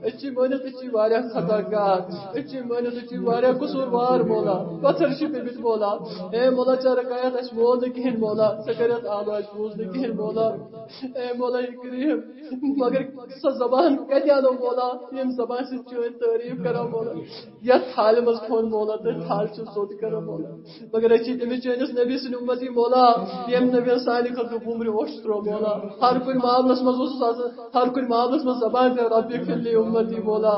اچھی مانت اچھی واریا خطا کار اچھی مانت اچھی واریا قصور وار مولا، پتھر چھ بیت مولا۔ اے مولا چار کایت اس مول دے کہن مولا، سکرت آواز بوز دے کہن مولا۔ اے مولا کریم، مگر سا زبان کتیا نو مولا؟ یم زبان سے چون تعریف کرا مولا۔ یا تھال مز کھون مولا، تے تھال چھ سوت کرا مولا۔ مگر اچھی تمی چونس نبی سن امتی مولا یم نبی سانی خلق بومری وشترو مولا۔ ہر کوئی معاملس مز اس ہر کوئی معاملس مز زبان تے رب کلی امتی مولا۔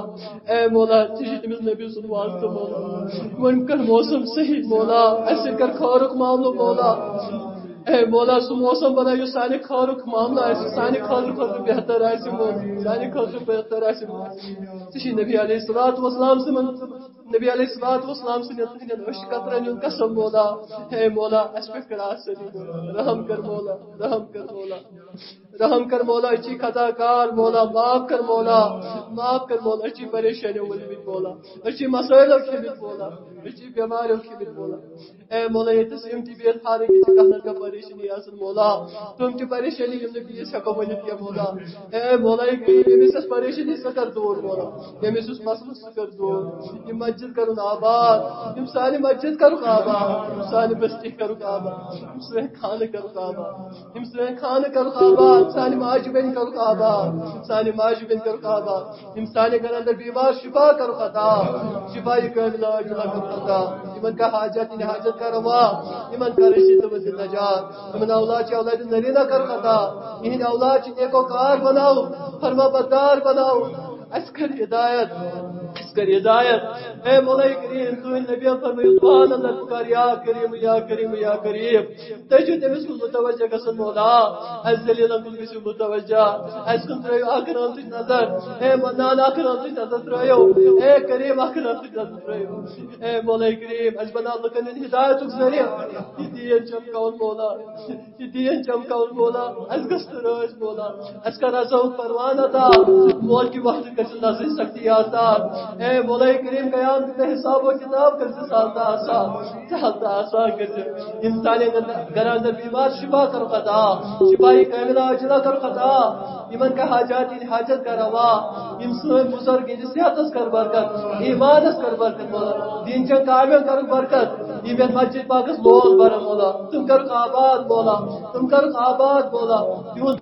اے مولا تجھی تمس نبی سن واسطہ مولا۔ من کر موسم صحیح مولا، ایسے کر خورک معاملو مولا۔ مولا سُہ موسم بنٲیِو سانہِ خٲرُک معاملہٕ آسہِ سانہِ خٲطرٕ خٲطرٕ بہتر آسہِ سانہِ خٲطرٕ بہتر آسہِ مولا تجھی نبی علیہ الصلوۃ وسلام سے نبی علیہ الصلوۃ والسلام سے نے وش قطرن قسم مولا اے مولا اس پہ کرا سری رحم کر مولا، رحم کر مولا، رحم کر مولا، اچھی خطا کار مولا، معاف کر مولا، معاف کر مولا، اچھی پریشانیوں میں بھی مولا، اچھی مسائلوں کی بھی مولا، اچھی بیماریوں کی بھی مولا۔ اے مولا، یہ تسلیم تی بیت ہارے کی کہنا کا پریشانی اصل مولا، تم کی پریشانی ہم نے بھی سکو ونی کیا مولا۔ اے مولا، یہ اس پریشانی سے کر دور مولا، یہ اس مسئلہ سے کر دور۔ یہ مسجد کرو آباد یہ ساری مسجد کرو آباد یہ ساری بستی کرو آباد یہ سارے کھانے کرو آباد یہ سارے کھانے کرو آباد سانی ماج بن کرو آباد سانی ماج بن کرو آباد یہ سارے گھر اندر بیمار شفا کرو خطا شفا یہ کر لا جلا کرو خطا یمن کا حاجت ان حاجت کرو وا یمن کا رشید و نجات یمن اولاد چ اولاد نرینا کرو خطا یہ اولاد چ نیکو کار بناؤ، فرما بردار بناؤ اس کر ہدایت اس کر ہدایت۔ اے مولا کریم، تو نبی فرمائے سبحان اللہ پکار یا کریم یا کریم یا کریم۔ تجو تمس کو متوجہ گسن مولا از دلیل کن گسو متوجہ از کن تریو اکرام تج نظر۔ اے منان اکرام تج نظر تریو اے کریم اکرام تج نظر تریو اے مولا کریم از بنا اللہ لکن ہدایت اس ذریعہ دین چمکاون مولا۔ دین چمکاون مولا۔ از گستر از مولا؟ از کا رضا پروان عطا مول کی وقت کس نظر سکتی آتا اے مولا کریم قیام کے حساب و کتاب کر سے سالتا آسان سالتا آسان کر سے انسان گران در بیمار شفا کر خطا شفائی کاملہ اجلا کر خطا ایمن کا حاجات ان حاجت کا روا۔ انسان بزرگ ان صحت اس کر برکت، ایمان اس کر برکت مولا۔ دین چن کامل کر برکت۔ ایمن مسجد پاکس لول بر مولا۔ تم کر آباد مولا۔ تم کر آباد مولا۔